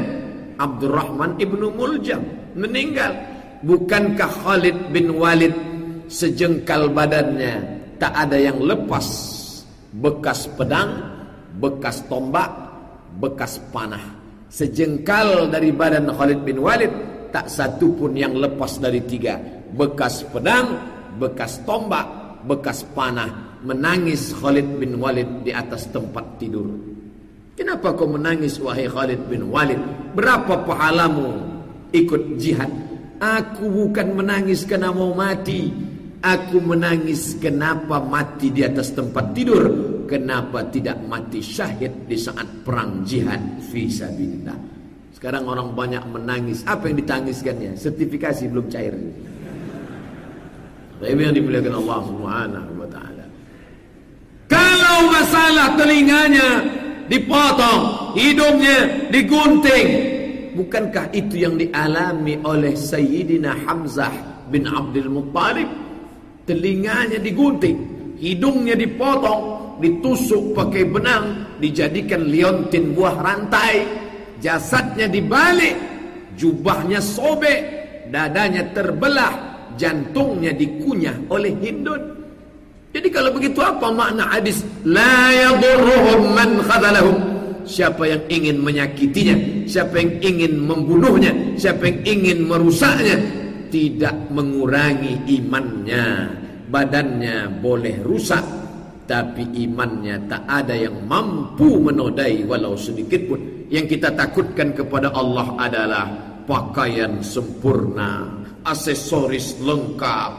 Abdurrahman ibnu Muljam meninggal. Bukankah Khalid bin Walid sejengkal badannya tak ada yang lepas bekas pedang bekas tombak, bekas panah. Sejengkal dari badan Khalid bin Walid, tak satu pun yang lepas dari tiga. Bekas pedang, bekas tombak, bekas panah. Menangis Khalid bin Walid di atas tempat tidur. Kenapa kau menangis wahai Khalid bin Walid? Berapa pahalamu ikut jihad? Aku bukan menangis karena mau mati. Aku menangis kenapa mati di atas tempat tidur kenapa tidak mati syahid di saat perang jihad fisabilillah. Sekarang orang banyak menangis. Apa yang ditangiskannya? Sertifikasi belum cair. Tapi yang dimuliakan Allah Subhanahu wa taala. Kalau masalah telinganya dipotong, hidungnya digunting, bukankah itu yang dialami oleh Sayyidina Hamzah bin Abdul Muttalib? Telinganya digunting, hidungnya dipotong, ditusuk pakai benang, dijadikan liontin buah rantai, jasadnya dibalik, jubahnya sobek, dadanya terbelah, jantungnya dikunyah oleh Hindun. Jadi kalau begitu apa makna hadis la yadurruhum man khadalahum? Siapa yang ingin menyakitinya, siapa yang ingin membunuhnya, siapa yang ingin merusaknya, tidak mengurangi imannya. Badannya boleh rusak, tapi imannya tak ada yang mampu menodai walau sedikit pun. Yang kita takutkan kepada Allah adalah pakaian sempurna, aksesoris lengkap,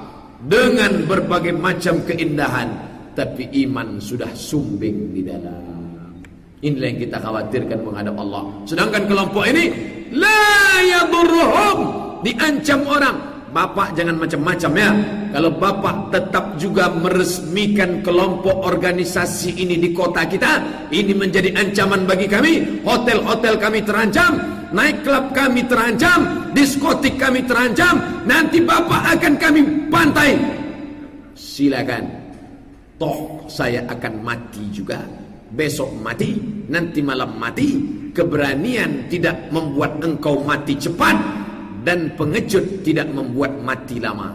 dengan berbagai macam keindahan tapi iman sudah sumbing di dalam. Inilah yang kita khawatirkan menghadap Allah. Sedangkan kelompok ini la yadurruhum diancam orang Bapak jangan macam-macam ya. Kalau Bapak tetap juga meresmikan kelompok organisasi ini di kota kita Ini menjadi ancaman bagi kami. Hotel-hotel kami terancam Naik klub kami terancam Diskotik kami terancam. Nanti Bapak akan kami pantai. Silakan. Toh saya akan mati juga. Besok mati Nanti malam mati. Keberanian tidak membuat engkau mati cepat dan pengecut tidak membuat mati lama.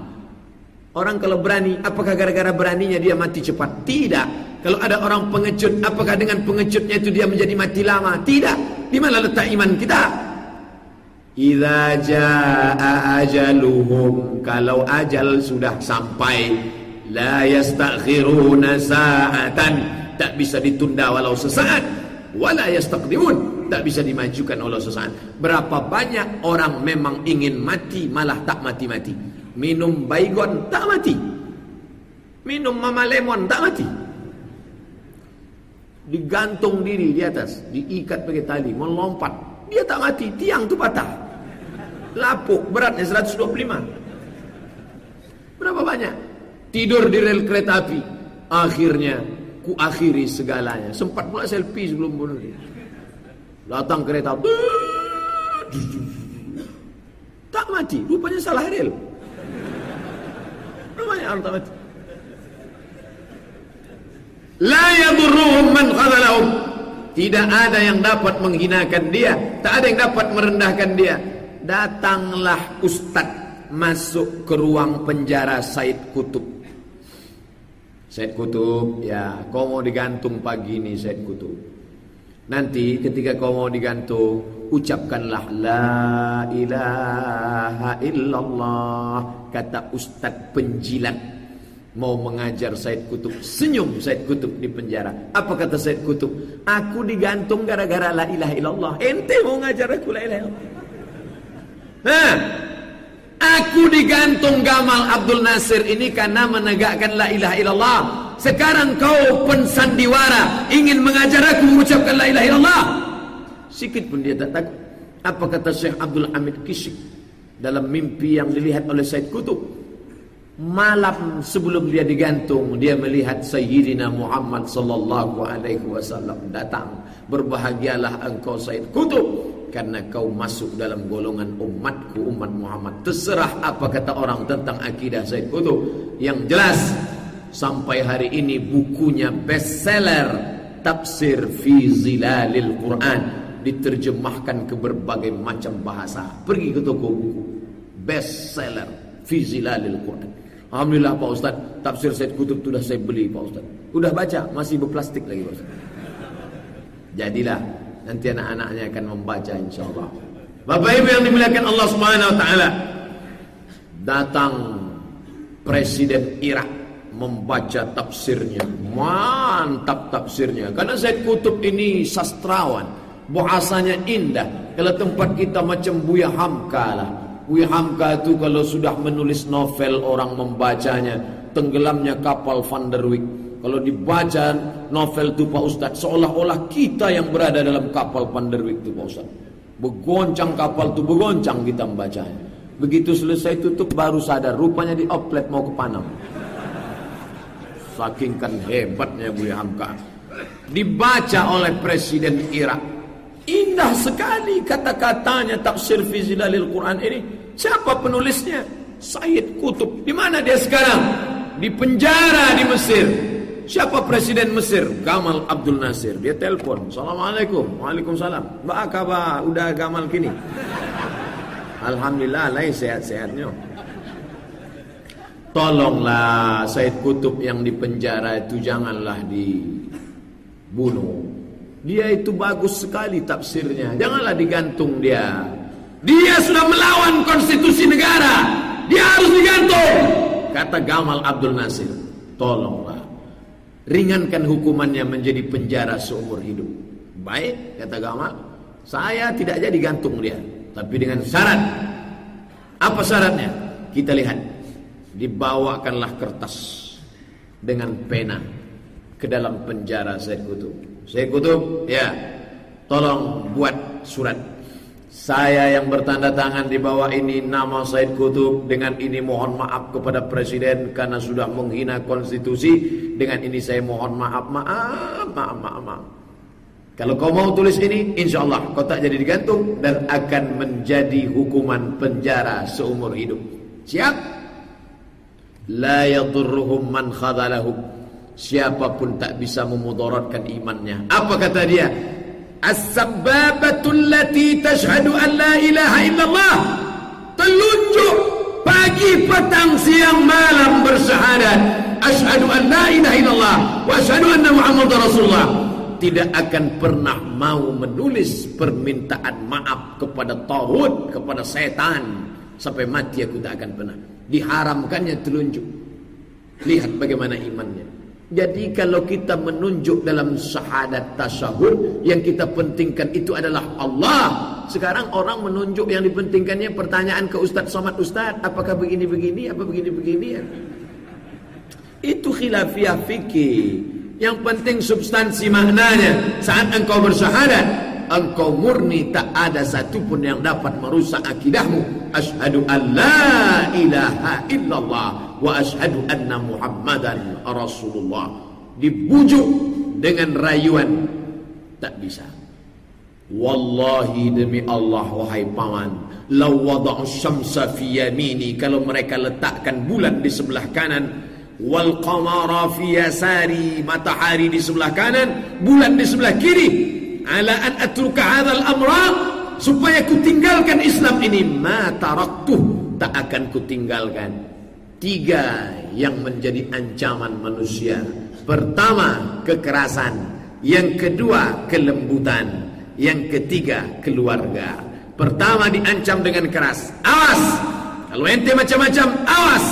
Orang kalau berani, apakah gara-gara beraninya dia mati cepat? Tidak. Kalau ada orang pengecut, apakah dengan pengecutnya itu dia menjadi mati lama? Tidak. Di mana letak iman kita? Idza jaa ajaluhum kalau ajal sudah sampai la yastakhiruna sa'atan tak bisa ditunda walau sesaat wala yastaqdimun tak bisa dimajukan oleh sesaat. Berapa banyak orang memang ingin mati malah tak mati-mati. Minum baygon tak mati. Minum mama lemon tak mati. Digantung diri di atas, diikat pakai tali, melompat. Dia tak mati, tiang tu patah. Lapuk, beratnya 125. Berapa banyak? Tidur di rel kereta api. Akhirnya, ku akhiri segalanya. Sempat pula selfie sebelum bunuh diri. Datang kereta. Tak mati. Rupanya salah rel. Rupanya tak mati. La yadurruhum man khadalahum. Tidak ada yang dapat menghinakan dia. Tak ada yang dapat merendahkan dia. Datanglah ustaz masuk ke ruang penjara Said Kutub. Said Kutub, ya, kau mau digantung pagi ini Said Kutub. Nanti ketika kau mau digantung Ucapkanlah La ilaha illallah Kata Ustaz penjilat. Mau mengajar Said Kutub Senyum Said Kutub di penjara. Apa kata Said Kutub? Aku digantung gara-gara la ilaha illallah. Ente mau ngajar aku la ilaha illallah? Nah Aku digantung Gamal Abdul Nasir ini karena menegakkan la ilaha illallah sekarang kau pensandiwara ingin mengajar aku mengucapkan la ilaha illallah. Sikit pun dia tak takut. Apa kata Syekh Abdul Hamid Kishik dalam mimpi yang dilihat oleh Said Kutub? Malam sebelum dia digantung, dia melihat Sayyidina Muhammad sallallahu alaihi wasallam datang. Berbahagialah engkau Said Kutub karena kau masuk dalam golongan umatku umat Muhammad. Terserah apa kata orang tentang akidah Said Kutub. Yang jelas sampai hari ini bukunya bestseller tafsir fi zilalil Quran diterjemahkan ke berbagai macam bahasa. Pergi ke toko buku bestseller fi zilalil Quran. Alhamdulillah Pak Ustaz tafsir Said Kutub sudah saya beli Pak Ustaz. Sudah baca masih berplastik lagi Pak Ustaz. Jadilah nanti anak-anaknya akan membaca insyaallah. Bapak Ibu yang dimuliakan Allah Subhanahu wa taala datang presiden Irak membaca tafsirnya. Mantap tafsirnya. Karena Said Kutub ini sastrawan. Bahasanya indah. Kalau tempat kita macam Buya Hamka lah. Buya Hamka itu kalau sudah menulis novel orang membacanya. Tenggelamnya kapal Van der Wijk. Kalau dibaca novel itu Pak Ustadz. Seolah-olah kita yang berada dalam kapal Van der Wijk itu Pak Ustadz. Begoncang kapal itu begoncang kita membacanya. Begitu selesai tutup baru sadar. Rupanya di oplet mau ke Panam. Saking kan hebatnya Buya Hamka. Dibaca oleh Presiden Irak. Indah sekali kata-katanya tafsir fi zilalil Quran ini. Siapa penulisnya? Said Kutub. Di mana dia sekarang? Di penjara di Mesir. Siapa presiden Mesir? Gamal Abdul Nasir. Dia telepon. Assalamualaikum. Waalaikumsalam. Mbak kabar? Udah Gamal kini. Alhamdulillah, lain sehat-sehatnya. Tolonglah Said Kutub yang di penjara itu janganlah dibunuh. Dia itu bagus sekali tafsirnya. Janganlah digantung dia. Dia sudah melawan konstitusi negara. Dia harus digantung. Kata Gamal Abdul Nasir. Tolonglah. Ringankan hukumannya menjadi penjara seumur hidup. Baik, kata Gamal. Saya tidak jadi gantung dia. Tapi dengan syarat. Apa syaratnya? Kita lihat dibawakanlah kertas dengan pena ke dalam penjara Said Kutub. Said Kutub, ya, tolong buat surat. Saya yang bertanda tangan di bawah ini nama Said Kutub dengan ini mohon maaf kepada presiden karena sudah menghina konstitusi. Dengan ini saya mohon maaf, maaf, maaf, maaf, maaf. Kalau kau mau tulis ini, insya Allah kau tak jadi digantung dan akan menjadi hukuman penjara seumur hidup. Siap? La yadurruhum man khadalahum. Siapapun tak bisa memudaratkan imannya. Apa kata dia? As-sabbabatu allati tashhadu an la ilaha illallah. Telunjuk pagi, petang, siang, malam bersyahadat. Ashhadu an la ilaha illallah wa ashhadu anna Muhammadar Rasulullah. Tidak akan pernah mau menulis permintaan maaf kepada tauhid, kepada setan sampai mati aku tak akan pernah diharamkannya telunjuk. Lihat bagaimana imannya. Jadi kalau kita menunjuk dalam syahadat tasyahud yang kita pentingkan itu adalah Allah. Sekarang orang menunjuk yang dipentingkannya pertanyaan ke Ustaz Somad Ustaz, apakah begini-begini, apa begini-begini ya? Itu khilafiyah fikih. Yang penting substansi maknanya. Saat engkau bersyahadat, engkau murni tak ada satupun yang dapat merusak akidahmu. Asyhadu an la ilaha illallah wa asyhadu anna muhammadan rasulullah. Dibujuk dengan rayuan. Tak bisa. Wallahi demi Allah wahai paman law wada'u syamsa fi yamini kalau mereka letakkan bulan di sebelah kanan wal qamara fi yasari matahari di sebelah kanan bulan di sebelah kiri ala an atruka hadzal amra supaya ku tinggalkan Islam ini. Ma taraktuh tak akan ku tinggalkan. Tiga yang menjadi ancaman manusia. Pertama kekerasan. Yang kedua kelembutan. Yang ketiga keluarga. Pertama diancam dengan keras. Awas! Kalau ente macam-macam awas!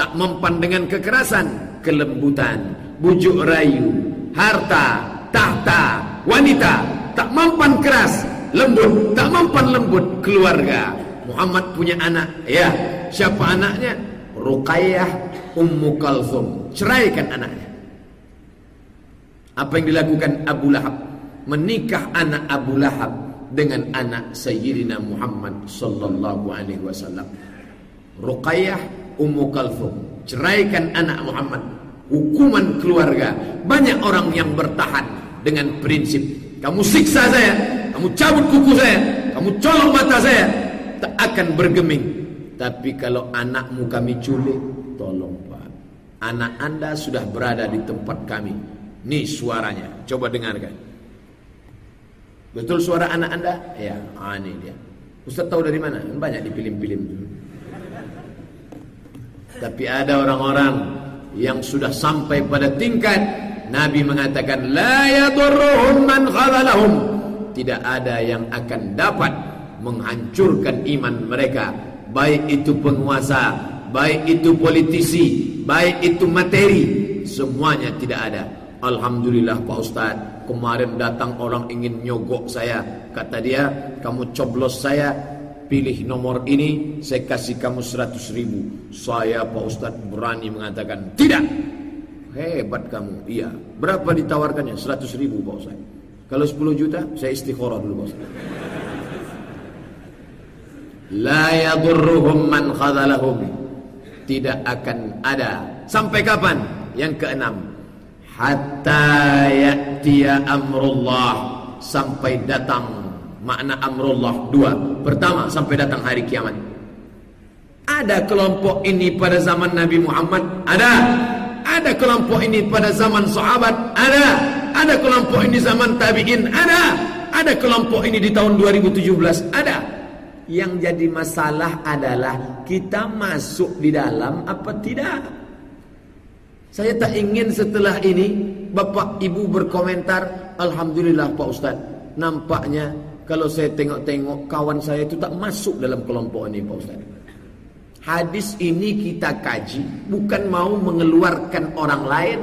Tak mempan dengan kekerasan kelembutan bujuk rayu harta tahta wanita tak mampan keras lembut tak mampan lembut keluarga. Muhammad punya anak ya. Siapa anaknya? Ruqayyah Ummu Kalsum ceraikan anaknya. Apa yang dilakukan Abu Lahab? Menikah anak Abu Lahab dengan anak Sayyidina Muhammad sallallahu alaihi wasallam. Ruqayyah Ummu Kalsum ceraikan anak Muhammad. Hukuman keluarga. Banyak orang yang bertahan dengan prinsip kamu siksa saya, kamu cabut kuku saya, kamu colok mata saya, tak akan bergeming. Tapi kalau anakmu kami culik, tolong Pak. Anak anda sudah berada di tempat kami. Nih suaranya, coba dengarkan. Betul suara anak anda? Ya, ini dia. Ustaz tahu dari mana? Banyak di film-film Tapi ada orang-orang yang sudah sampai pada tingkat Nabi mengatakan la yadurruhum man. Tidak ada yang akan dapat menghancurkan iman mereka, baik itu penguasa, baik itu politisi, baik itu materi, semuanya tidak ada. Alhamdulillah Pak Ustaz, kemarin datang orang ingin nyogok saya. Kata dia, kamu coblos saya, pilih nomor ini, saya kasih kamu 100 ribu. Saya Pak Ustaz berani mengatakan, tidak. Hebat kamu. Iya. Berapa ditawarkannya? 100 ribu Pak Ustaz. Kalau 10 juta, saya istikharah dulu Pak Ustaz. La yadurruhum man khadalahum. Tidak akan ada. Sampai kapan? Yang keenam. Hatta ya'tiya amrullah. Sampai datang makna amrullah dua pertama sampai datang hari kiamat ada kelompok ini pada zaman Nabi Muhammad ada ada kelompok ini pada zaman sahabat? Ada. Ada kelompok ini zaman tabi'in? Ada. Ada kelompok ini di tahun 2017 ada. Yang jadi masalah adalah kita masuk di dalam apa tidak? Saya tak ingin setelah ini Bapak Ibu berkomentar Alhamdulillah Pak Ustaz. Nampaknya kalau saya tengok-tengok kawan saya itu tak masuk dalam kelompok ini Pak Ustaz. Hadis ini kita kaji bukan mau mengeluarkan orang lain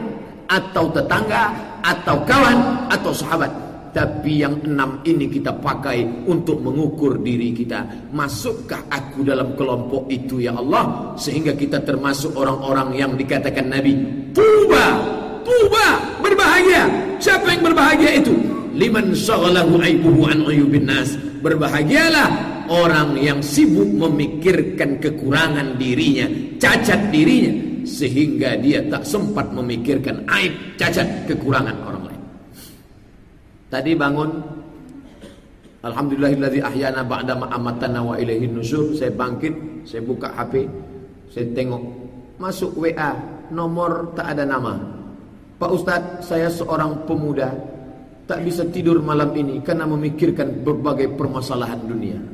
atau tetangga atau kawan atau sahabat. Tapi yang enam ini kita pakai untuk mengukur diri kita. Masukkah aku dalam kelompok itu ya Allah? Sehingga kita termasuk orang-orang yang dikatakan Nabi. Tuba, tuba, berbahagia. Siapa yang berbahagia itu? liman syaghalahu aibuhu an uyubin nas berbahagialah orang yang sibuk memikirkan kekurangan dirinya cacat dirinya sehingga dia tak sempat memikirkan aib cacat kekurangan orang lain. Tadi bangun Alhamdulillahilladzi ahyana ba'da ma amatana wa ilaihi nusur saya bangkit saya buka HP saya tengok masuk WA nomor tak ada nama. Pak Ustadz saya seorang pemuda tak bisa tidur malam ini karena memikirkan berbagai permasalahan dunia.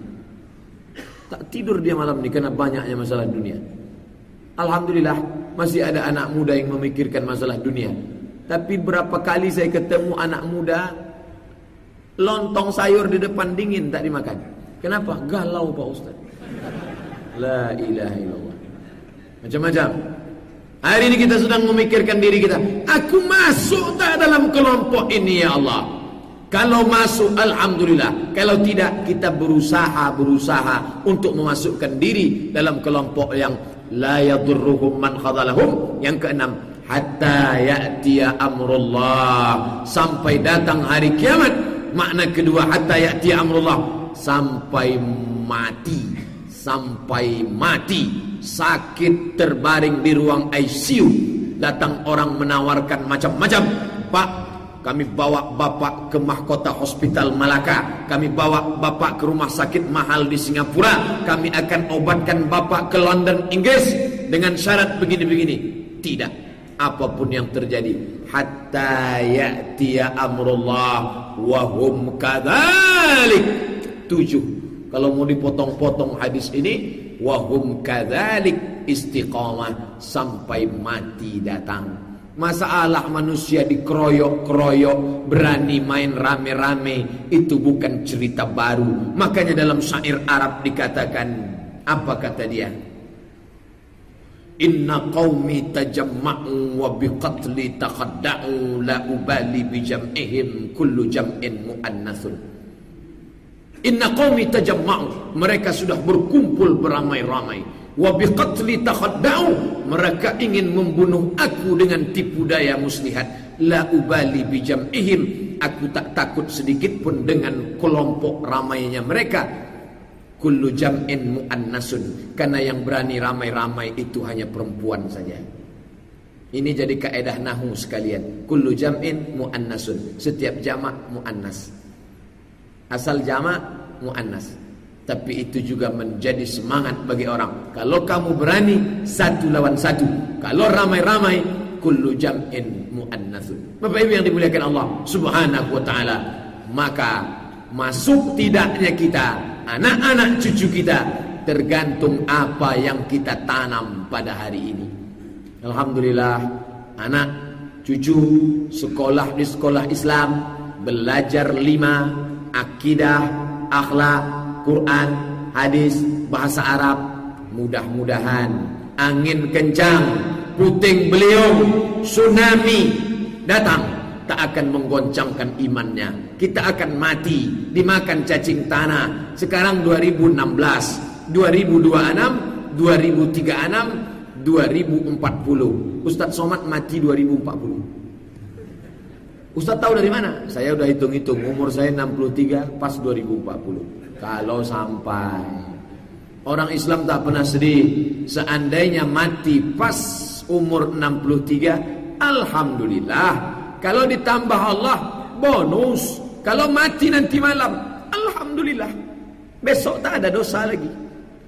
Tak tidur dia malam ini karena banyaknya masalah dunia. Alhamdulillah masih ada anak muda yang memikirkan masalah dunia. Tapi berapa kali saya ketemu anak muda lontong sayur di depan dingin tak dimakan. Kenapa? Galau Pak Ustaz. La ilaha illallah. Macam-macam. Hari ini kita sedang memikirkan diri kita. Aku masuk tak dalam kelompok ini ya Allah. Kalau masuk Alhamdulillah. Kalau tidak kita berusaha berusaha untuk memasukkan diri dalam kelompok yang la yadurruhum man khadalahum. Yang keenam. Hatta ya'tiya amrullah. Sampai datang hari kiamat. Makna kedua hatta ya'tiya amrullah. Sampai mati. Sampai mati sakit terbaring di ruang ICU datang orang menawarkan macam-macam Pak kami bawa bapak ke mahkota hospital Malaka. Kami bawa bapak ke rumah sakit mahal di Singapura. Kami akan obatkan bapak ke London Inggris. Dengan syarat begini-begini. Tidak. Apa pun yang terjadi. Hatta ya'tiya amrullah wa hum kadzalik tujuh. Kalau mau dipotong-potong hadis ini wahum kadzalik istiqamah. Sampai mati datang. Masalah manusia dikeroyok-keroyok, berani main rame-rame, itu bukan cerita baru. Makanya dalam syair Arab dikatakan, apa kata dia? Inna qawmi tajamma'u wa biqatli takhadda'u la ubali bijam'ihim kullu jam'in mu'annathun. Inna qaumi tajamma'u. Mereka sudah berkumpul beramai-ramai. Wa biqatli takhadda'u. Mereka ingin membunuh aku dengan tipu daya muslihat. La ubali bijam'ihim. Aku tak takut sedikit pun dengan kelompok ramainya mereka. Kullu jam'in mu'annasun. Karena yang berani ramai-ramai itu hanya perempuan saja. Ini jadi kaedah nahu sekalian. Kullu jam'in mu'annasun. Setiap jamak mu'annas. Asal jamak muannas. Tapi itu juga menjadi semangat bagi orang. Kalau kamu berani satu lawan satu. Kalau ramai-ramai kullu jam'in muannatsun. Bapak Ibu yang dimuliakan Allah Subhanahu wa taala, maka masuk tidaknya kita, anak-anak cucu kita tergantung apa yang kita tanam pada hari ini. Alhamdulillah, anak cucu sekolah di sekolah Islam belajar lima akidah, akhlak, Quran, hadis, bahasa Arab. Mudah-mudahan angin kencang, puting beliung, tsunami datang tak akan menggoncangkan imannya. Kita akan mati dimakan cacing tanah. Sekarang 2016, 2026, 2036, 2040. Ustadz Somad mati 2040. Ustaz tahu dari mana? Saya udah hitung-hitung umur saya 63 pas 2040. Kalau sampai orang Islam tak pernah sedih seandainya mati pas umur 63, alhamdulillah. Kalau ditambah Allah bonus. Kalau mati nanti malam, alhamdulillah. Besok tak ada dosa lagi.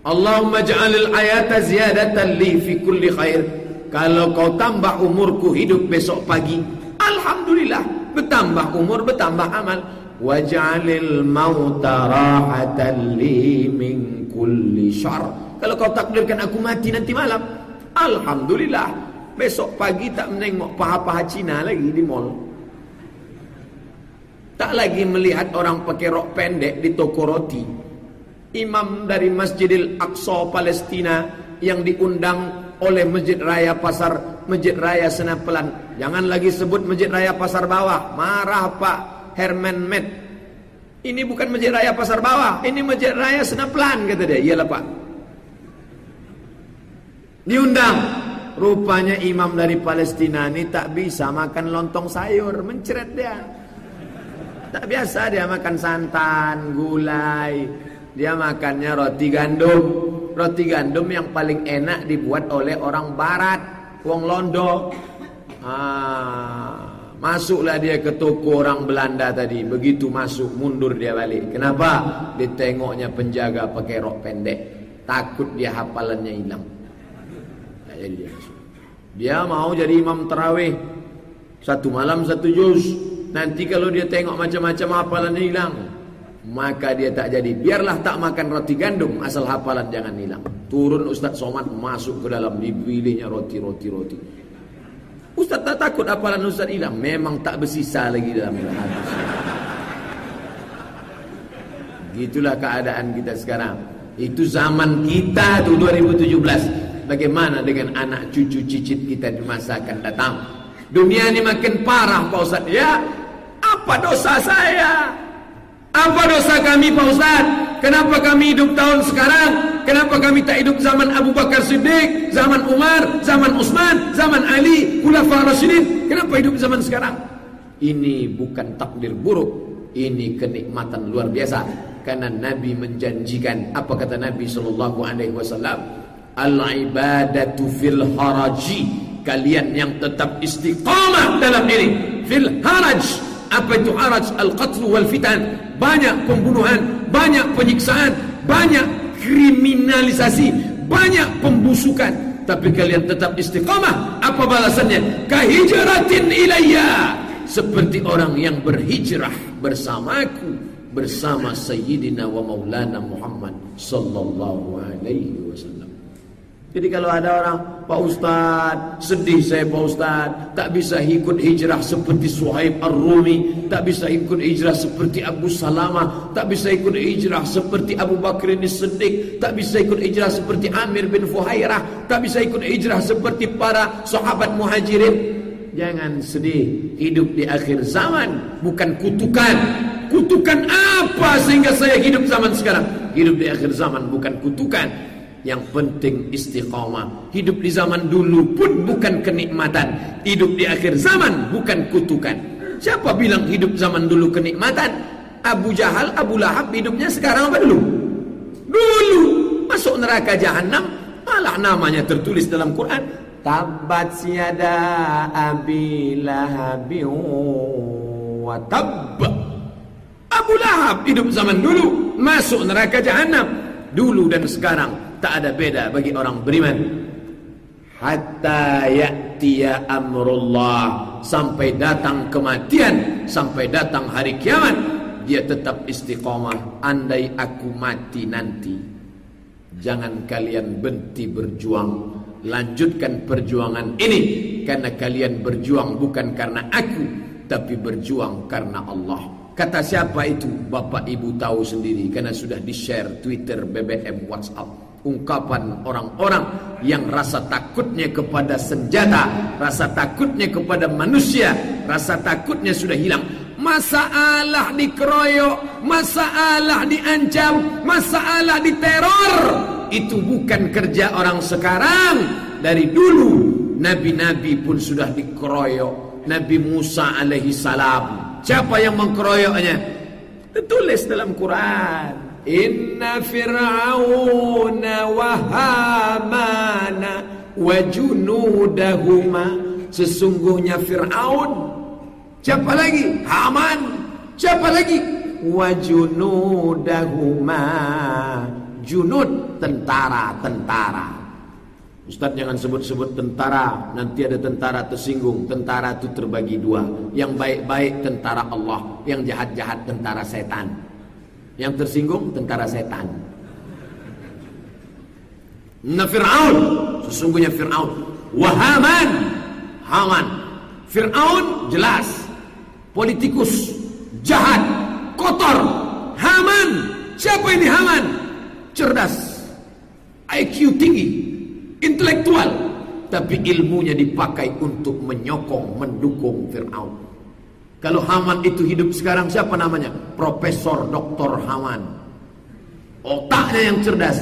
Allahumma ja'alil ayata ziyadatan li fi kulli khair. Kalau kau tambah umurku hidup besok pagi, Alhamdulillah. Bertambah umur, bertambah amal. Waj'alil mauta rahatan li min kulli syar. Kalau kau takdirkan aku mati nanti malam, Alhamdulillah. Besok pagi tak menengok paha-paha Cina lagi di mall. Tak lagi melihat orang pakai rok pendek di toko roti. Imam dari Masjidil Aqsa Palestina yang diundang oleh Masjid Raya Pasar Masjid Raya Senapelan. Jangan lagi sebut Masjid Raya Pasar Bawah. Marah Pak Herman Med. Ini bukan Masjid Raya Pasar Bawah, ini Masjid Raya Senapelan kata dia. Iyalah Pak. Diundang. Rupanya imam dari Palestina ini tak bisa makan lontong sayur, mencret dia. Tak biasa dia makan santan, gulai. Dia makannya roti gandum. Roti gandum yang paling enak dibuat oleh orang barat. Wong Londo. Ah, masuklah dia ke toko orang Belanda tadi. Begitu masuk mundur dia balik. Kenapa? Ditengoknya penjaga pakai rok pendek. Takut dia hafalannya hilang. Tak jadi dia masuk. Dia mau jadi imam terawih. Satu malam satu juz. Nanti kalau dia tengok macam-macam hafalan hilang Maka dia tak jadi Biarlah tak makan roti gandum Asal hafalan jangan hilang Turun Ustaz Somad masuk ke dalam Dipilihnya roti-roti-roti Ustaz tak takut hafalan Ustaz hilang Memang tak bersisa lagi dalam hati Gitulah keadaan kita sekarang Itu zaman kita tuh 2017 Bagaimana dengan anak cucu cicit kita di masa akan datang Dunia ini makin parah Pak Ustaz Ya apa dosa saya? Apa dosa kami Pak Ustaz? Kenapa kami hidup tahun sekarang? Kenapa kami tak hidup zaman Abu Bakar Siddiq, zaman Umar, zaman Utsman, zaman Ali, Khulafaur Rasyidin? Kenapa hidup zaman sekarang? Ini bukan takdir buruk, ini kenikmatan luar biasa. Karena Nabi menjanjikan apa kata Nabi sallallahu alaihi wasallam? Al-ibadatu fil haraji. Kalian yang tetap istiqamah dalam ini fil haraj apa itu haraj al-qatl wal fitan banyak pembunuhan banyak penyiksaan banyak kriminalisasi. Banyak pembusukan. Tapi kalian tetap istiqamah. Apa balasannya? Kahijratin ilayya. Seperti orang yang berhijrah bersamaku bersama sayyidina wa maulana Muhammad sallallahu alaihi wasallam. Jadi kalau ada orang, Pak Ustaz, sedih saya Pak Ustaz, tak bisa ikut hijrah seperti Suhaib Ar-Rumi, tak bisa ikut hijrah seperti Abu Salama, tak bisa ikut hijrah seperti Abu Bakr ini Siddiq, tak bisa ikut hijrah seperti Amir bin Fuhairah, tak bisa ikut hijrah seperti para sahabat muhajirin. Jangan sedih, hidup di akhir zaman bukan kutukan. Kutukan apa sehingga saya hidup zaman sekarang? Hidup di akhir zaman bukan kutukan. Yang penting istiqamah. Hidup di zaman dulu pun bukan kenikmatan. Hidup di akhir zaman bukan kutukan. Siapa bilang hidup zaman dulu kenikmatan? Abu Jahal, Abu Lahab hidupnya sekarang apa dulu? Dulu masuk neraka jahanam malah namanya tertulis dalam Quran. Tabat siada abi lahabi wa. Abu Lahab hidup zaman dulu masuk neraka jahanam dulu dan sekarang tak ada beda bagi orang beriman. Hatta ya'tiya amrullah. Sampai datang kematian sampai datang hari kiamat dia tetap istiqamah andai aku mati nanti jangan kalian berhenti berjuang. Lanjutkan perjuangan ini karena kalian berjuang bukan karena aku tapi berjuang karena Allah. Kata siapa itu? Bapak ibu tahu sendiri karena sudah di share Twitter BBM WhatsApp ungkapan orang-orang yang rasa takutnya kepada senjata, rasa takutnya kepada manusia, rasa takutnya sudah hilang. Masalah dikeroyok, masalah diancam, masalah diteror. Itu bukan kerja orang sekarang. Dari dulu nabi-nabi pun sudah dikeroyok. Nabi Musa alaihi salam. Siapa yang mengkeroyoknya? Tertulis dalam Quran. Inna fir'auna wa hamana wa junudahuma. Sesungguhnya Fir'aun Siapa lagi? Haman Siapa lagi? wa junudahuma. Junud tentara-tentara. Ustaz jangan sebut-sebut tentara. Nanti ada tentara tersinggung Tentara itu terbagi dua. Yang baik-baik tentara Allah Yang jahat-jahat tentara setan Yang tersinggung tentara setan. Nah Fir'aun. Sesungguhnya Fir'aun. Wahaman. Haman. Fir'aun jelas. Politikus. Jahat. Kotor. Haman. Siapa ini Haman? Cerdas. IQ tinggi. Intelektual. Tapi ilmunya dipakai untuk menyokong mendukung Firaun kalau Haman itu hidup sekarang siapa namanya? Profesor Dr. Haman. Otaknya yang cerdas.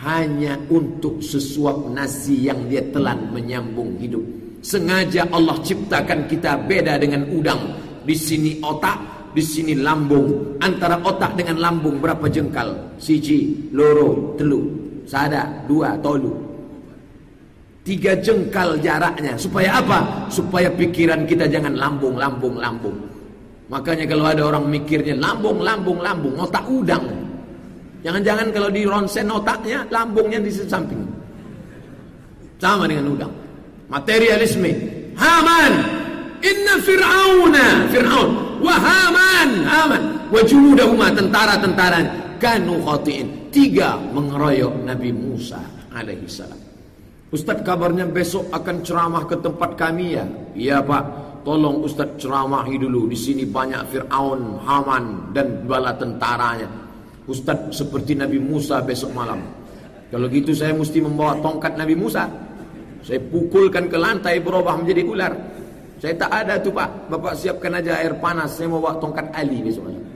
Hanya untuk sesuap nasi yang dia telan menyambung hidup. Sengaja Allah ciptakan kita beda dengan udang. Di sini otak di sini lambung. Antara otak dengan lambung berapa jengkal? Siji loro telu. Sada, dua, tolu. Tiga jengkal jaraknya. Supaya apa? Supaya pikiran kita jangan lambung, lambung, lambung. Makanya kalau ada orang mikirnya lambung, lambung, lambung, otak udang. Jangan-jangan kalau di ronsen otaknya, lambungnya di samping. Sama dengan udang. Materialisme. Haman. Inna Fir'auna. Fir'aun. Wa Haman. Haman. Tentara-tentara. Kanu khatiin Tiga mengeroyok Nabi Musa alaihi salam. Ustaz kabarnya besok akan ceramah ke tempat kami ya. Iya Pak, tolong Ustaz ceramahi dulu. Di sini banyak Fir'aun, Haman dan bala tentaranya. Ustaz seperti Nabi Musa besok malam. Kalau gitu saya mesti membawa tongkat Nabi Musa. Saya pukulkan ke lantai berubah menjadi ular. Saya tak ada tuh Pak. Bapak siapkan aja air panas. Saya mau bawa tongkat Ali besok malam.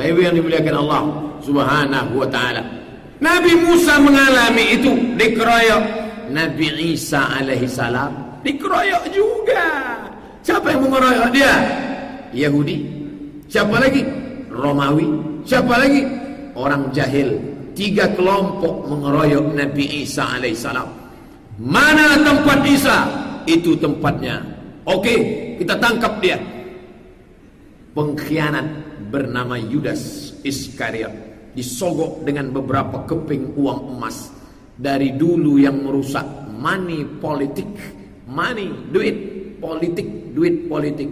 Ibu yang dimuliakan Allah Subhanahu wa taala. Nabi Musa mengalami itu dikeroyok. Nabi Isa alaihi salam dikeroyok juga. Siapa yang mengeroyok dia? Yahudi. Siapa lagi? Romawi. Siapa lagi? Orang jahil. Tiga kelompok mengeroyok Nabi Isa alaihi salam. Mana tempat Isa? Itu tempatnya. Oke, kita tangkap dia. Pengkhianat bernama Yudas Iskariot disogok dengan beberapa keping uang emas. Dari dulu yang merusak money politik money duit politik duit politik.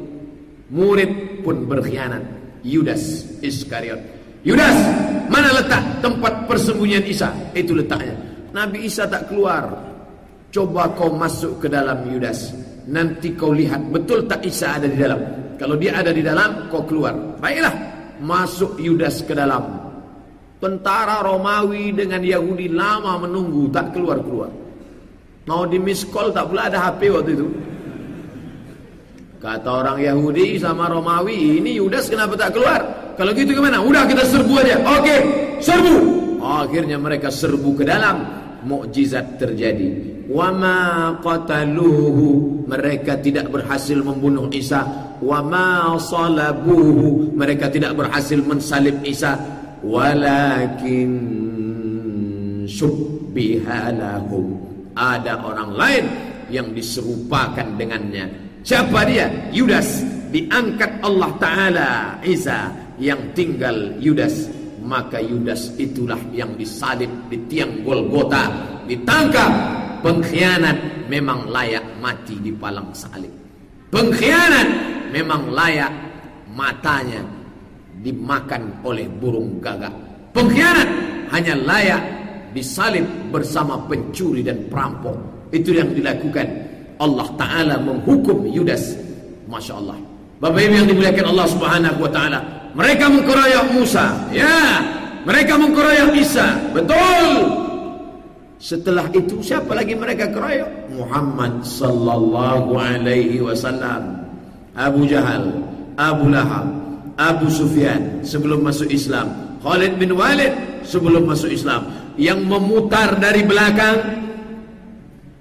Murid pun berkhianat. Yudas Iskariot. Yudas mana letak tempat persembunyian Isa? Itu letaknya. Nabi Isa tak keluar. Coba kau masuk ke dalam Yudas. Nanti kau lihat betul tak Isa ada di dalam. Kalau dia ada di dalam, kau keluar. Baiklah, masuk Yudas ke dalam. Tentara Romawi dengan Yahudi lama menunggu, tak keluar-keluar. Mau di miss call tak pula ada HP waktu itu. Kata orang Yahudi sama Romawi, ini Yudas kenapa tak keluar? Kalau gitu gimana? Udah kita serbu aja. Oke, serbu. Akhirnya mereka serbu ke dalam. Mukjizat terjadi wama qataluhu mereka tidak berhasil membunuh Isa wama salabuhu mereka tidak berhasil mensalib Isa walakin subbiha ada orang lain yang diserupakan dengannya. Siapa dia? Yudas. Diangkat Allah taala Isa yang tinggal Yudas. Maka Yudas itulah yang disalib di tiang Golgota ditangkap. Pengkhianat memang layak mati di palang salib. Pengkhianat memang layak matanya dimakan oleh burung gagak. Pengkhianat hanya layak disalib bersama pencuri dan perampok. Itu yang dilakukan. Allah Ta'ala menghukum Yudas. Masya Allah. Bapak Ibu yang dimuliakan Allah Subhanahu Wa Ta'ala. Mereka mengkeroyok Musa. Ya. Mereka mengkeroyok Isa. Betul. Setelah itu siapa lagi mereka keroyok? Muhammad sallallahu alaihi wasallam. Abu Jahal, Abu Lahab, Abu Sufyan sebelum masuk Islam. Khalid bin Walid sebelum masuk Islam yang memutar dari belakang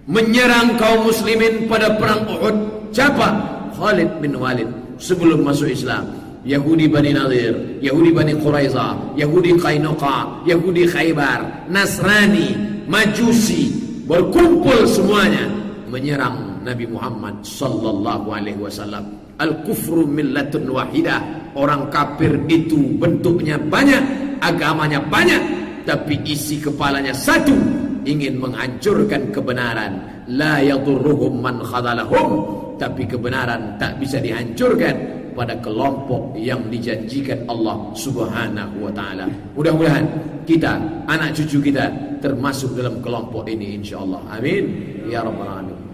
menyerang kaum muslimin pada perang Uhud. Siapa? Khalid bin Walid sebelum masuk Islam. Yahudi Bani Nadir, Yahudi Bani Quraiza, Yahudi Qainuqa, Yahudi Khaybar, Nasrani, Majusi berkumpul semuanya menyerang Nabi Muhammad sallallahu alaihi wasallam. Al-kufru millatun wahidah. Orang kafir itu bentuknya banyak, agamanya banyak, tapi isi kepalanya satu, ingin menghancurkan kebenaran. La yadurruhum man khadalahum, tapi kebenaran tak bisa dihancurkan pada kelompok yang dijanjikan Allah Subhanahu wa taala. Mudah-mudahan kita, anak cucu kita termasuk dalam kelompok ini insyaallah. Amin ya rabbal alamin.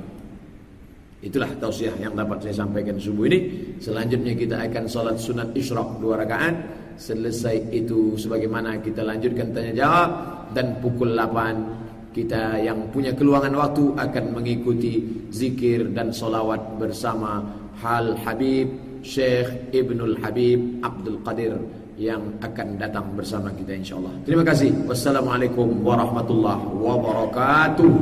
Itulah tausiah yang dapat saya sampaikan subuh ini. Selanjutnya kita akan salat sunat isyraq dua rakaat. Selesai itu sebagaimana kita lanjutkan tanya jawab dan pukul 8 kita yang punya keluangan waktu akan mengikuti zikir dan solawat bersama Hal Habib Syekh Ibnul Habib Abdul Qadir yang akan datang bersama kita insyaallah. Terima kasih. Wassalamualaikum warahmatullahi wabarakatuh.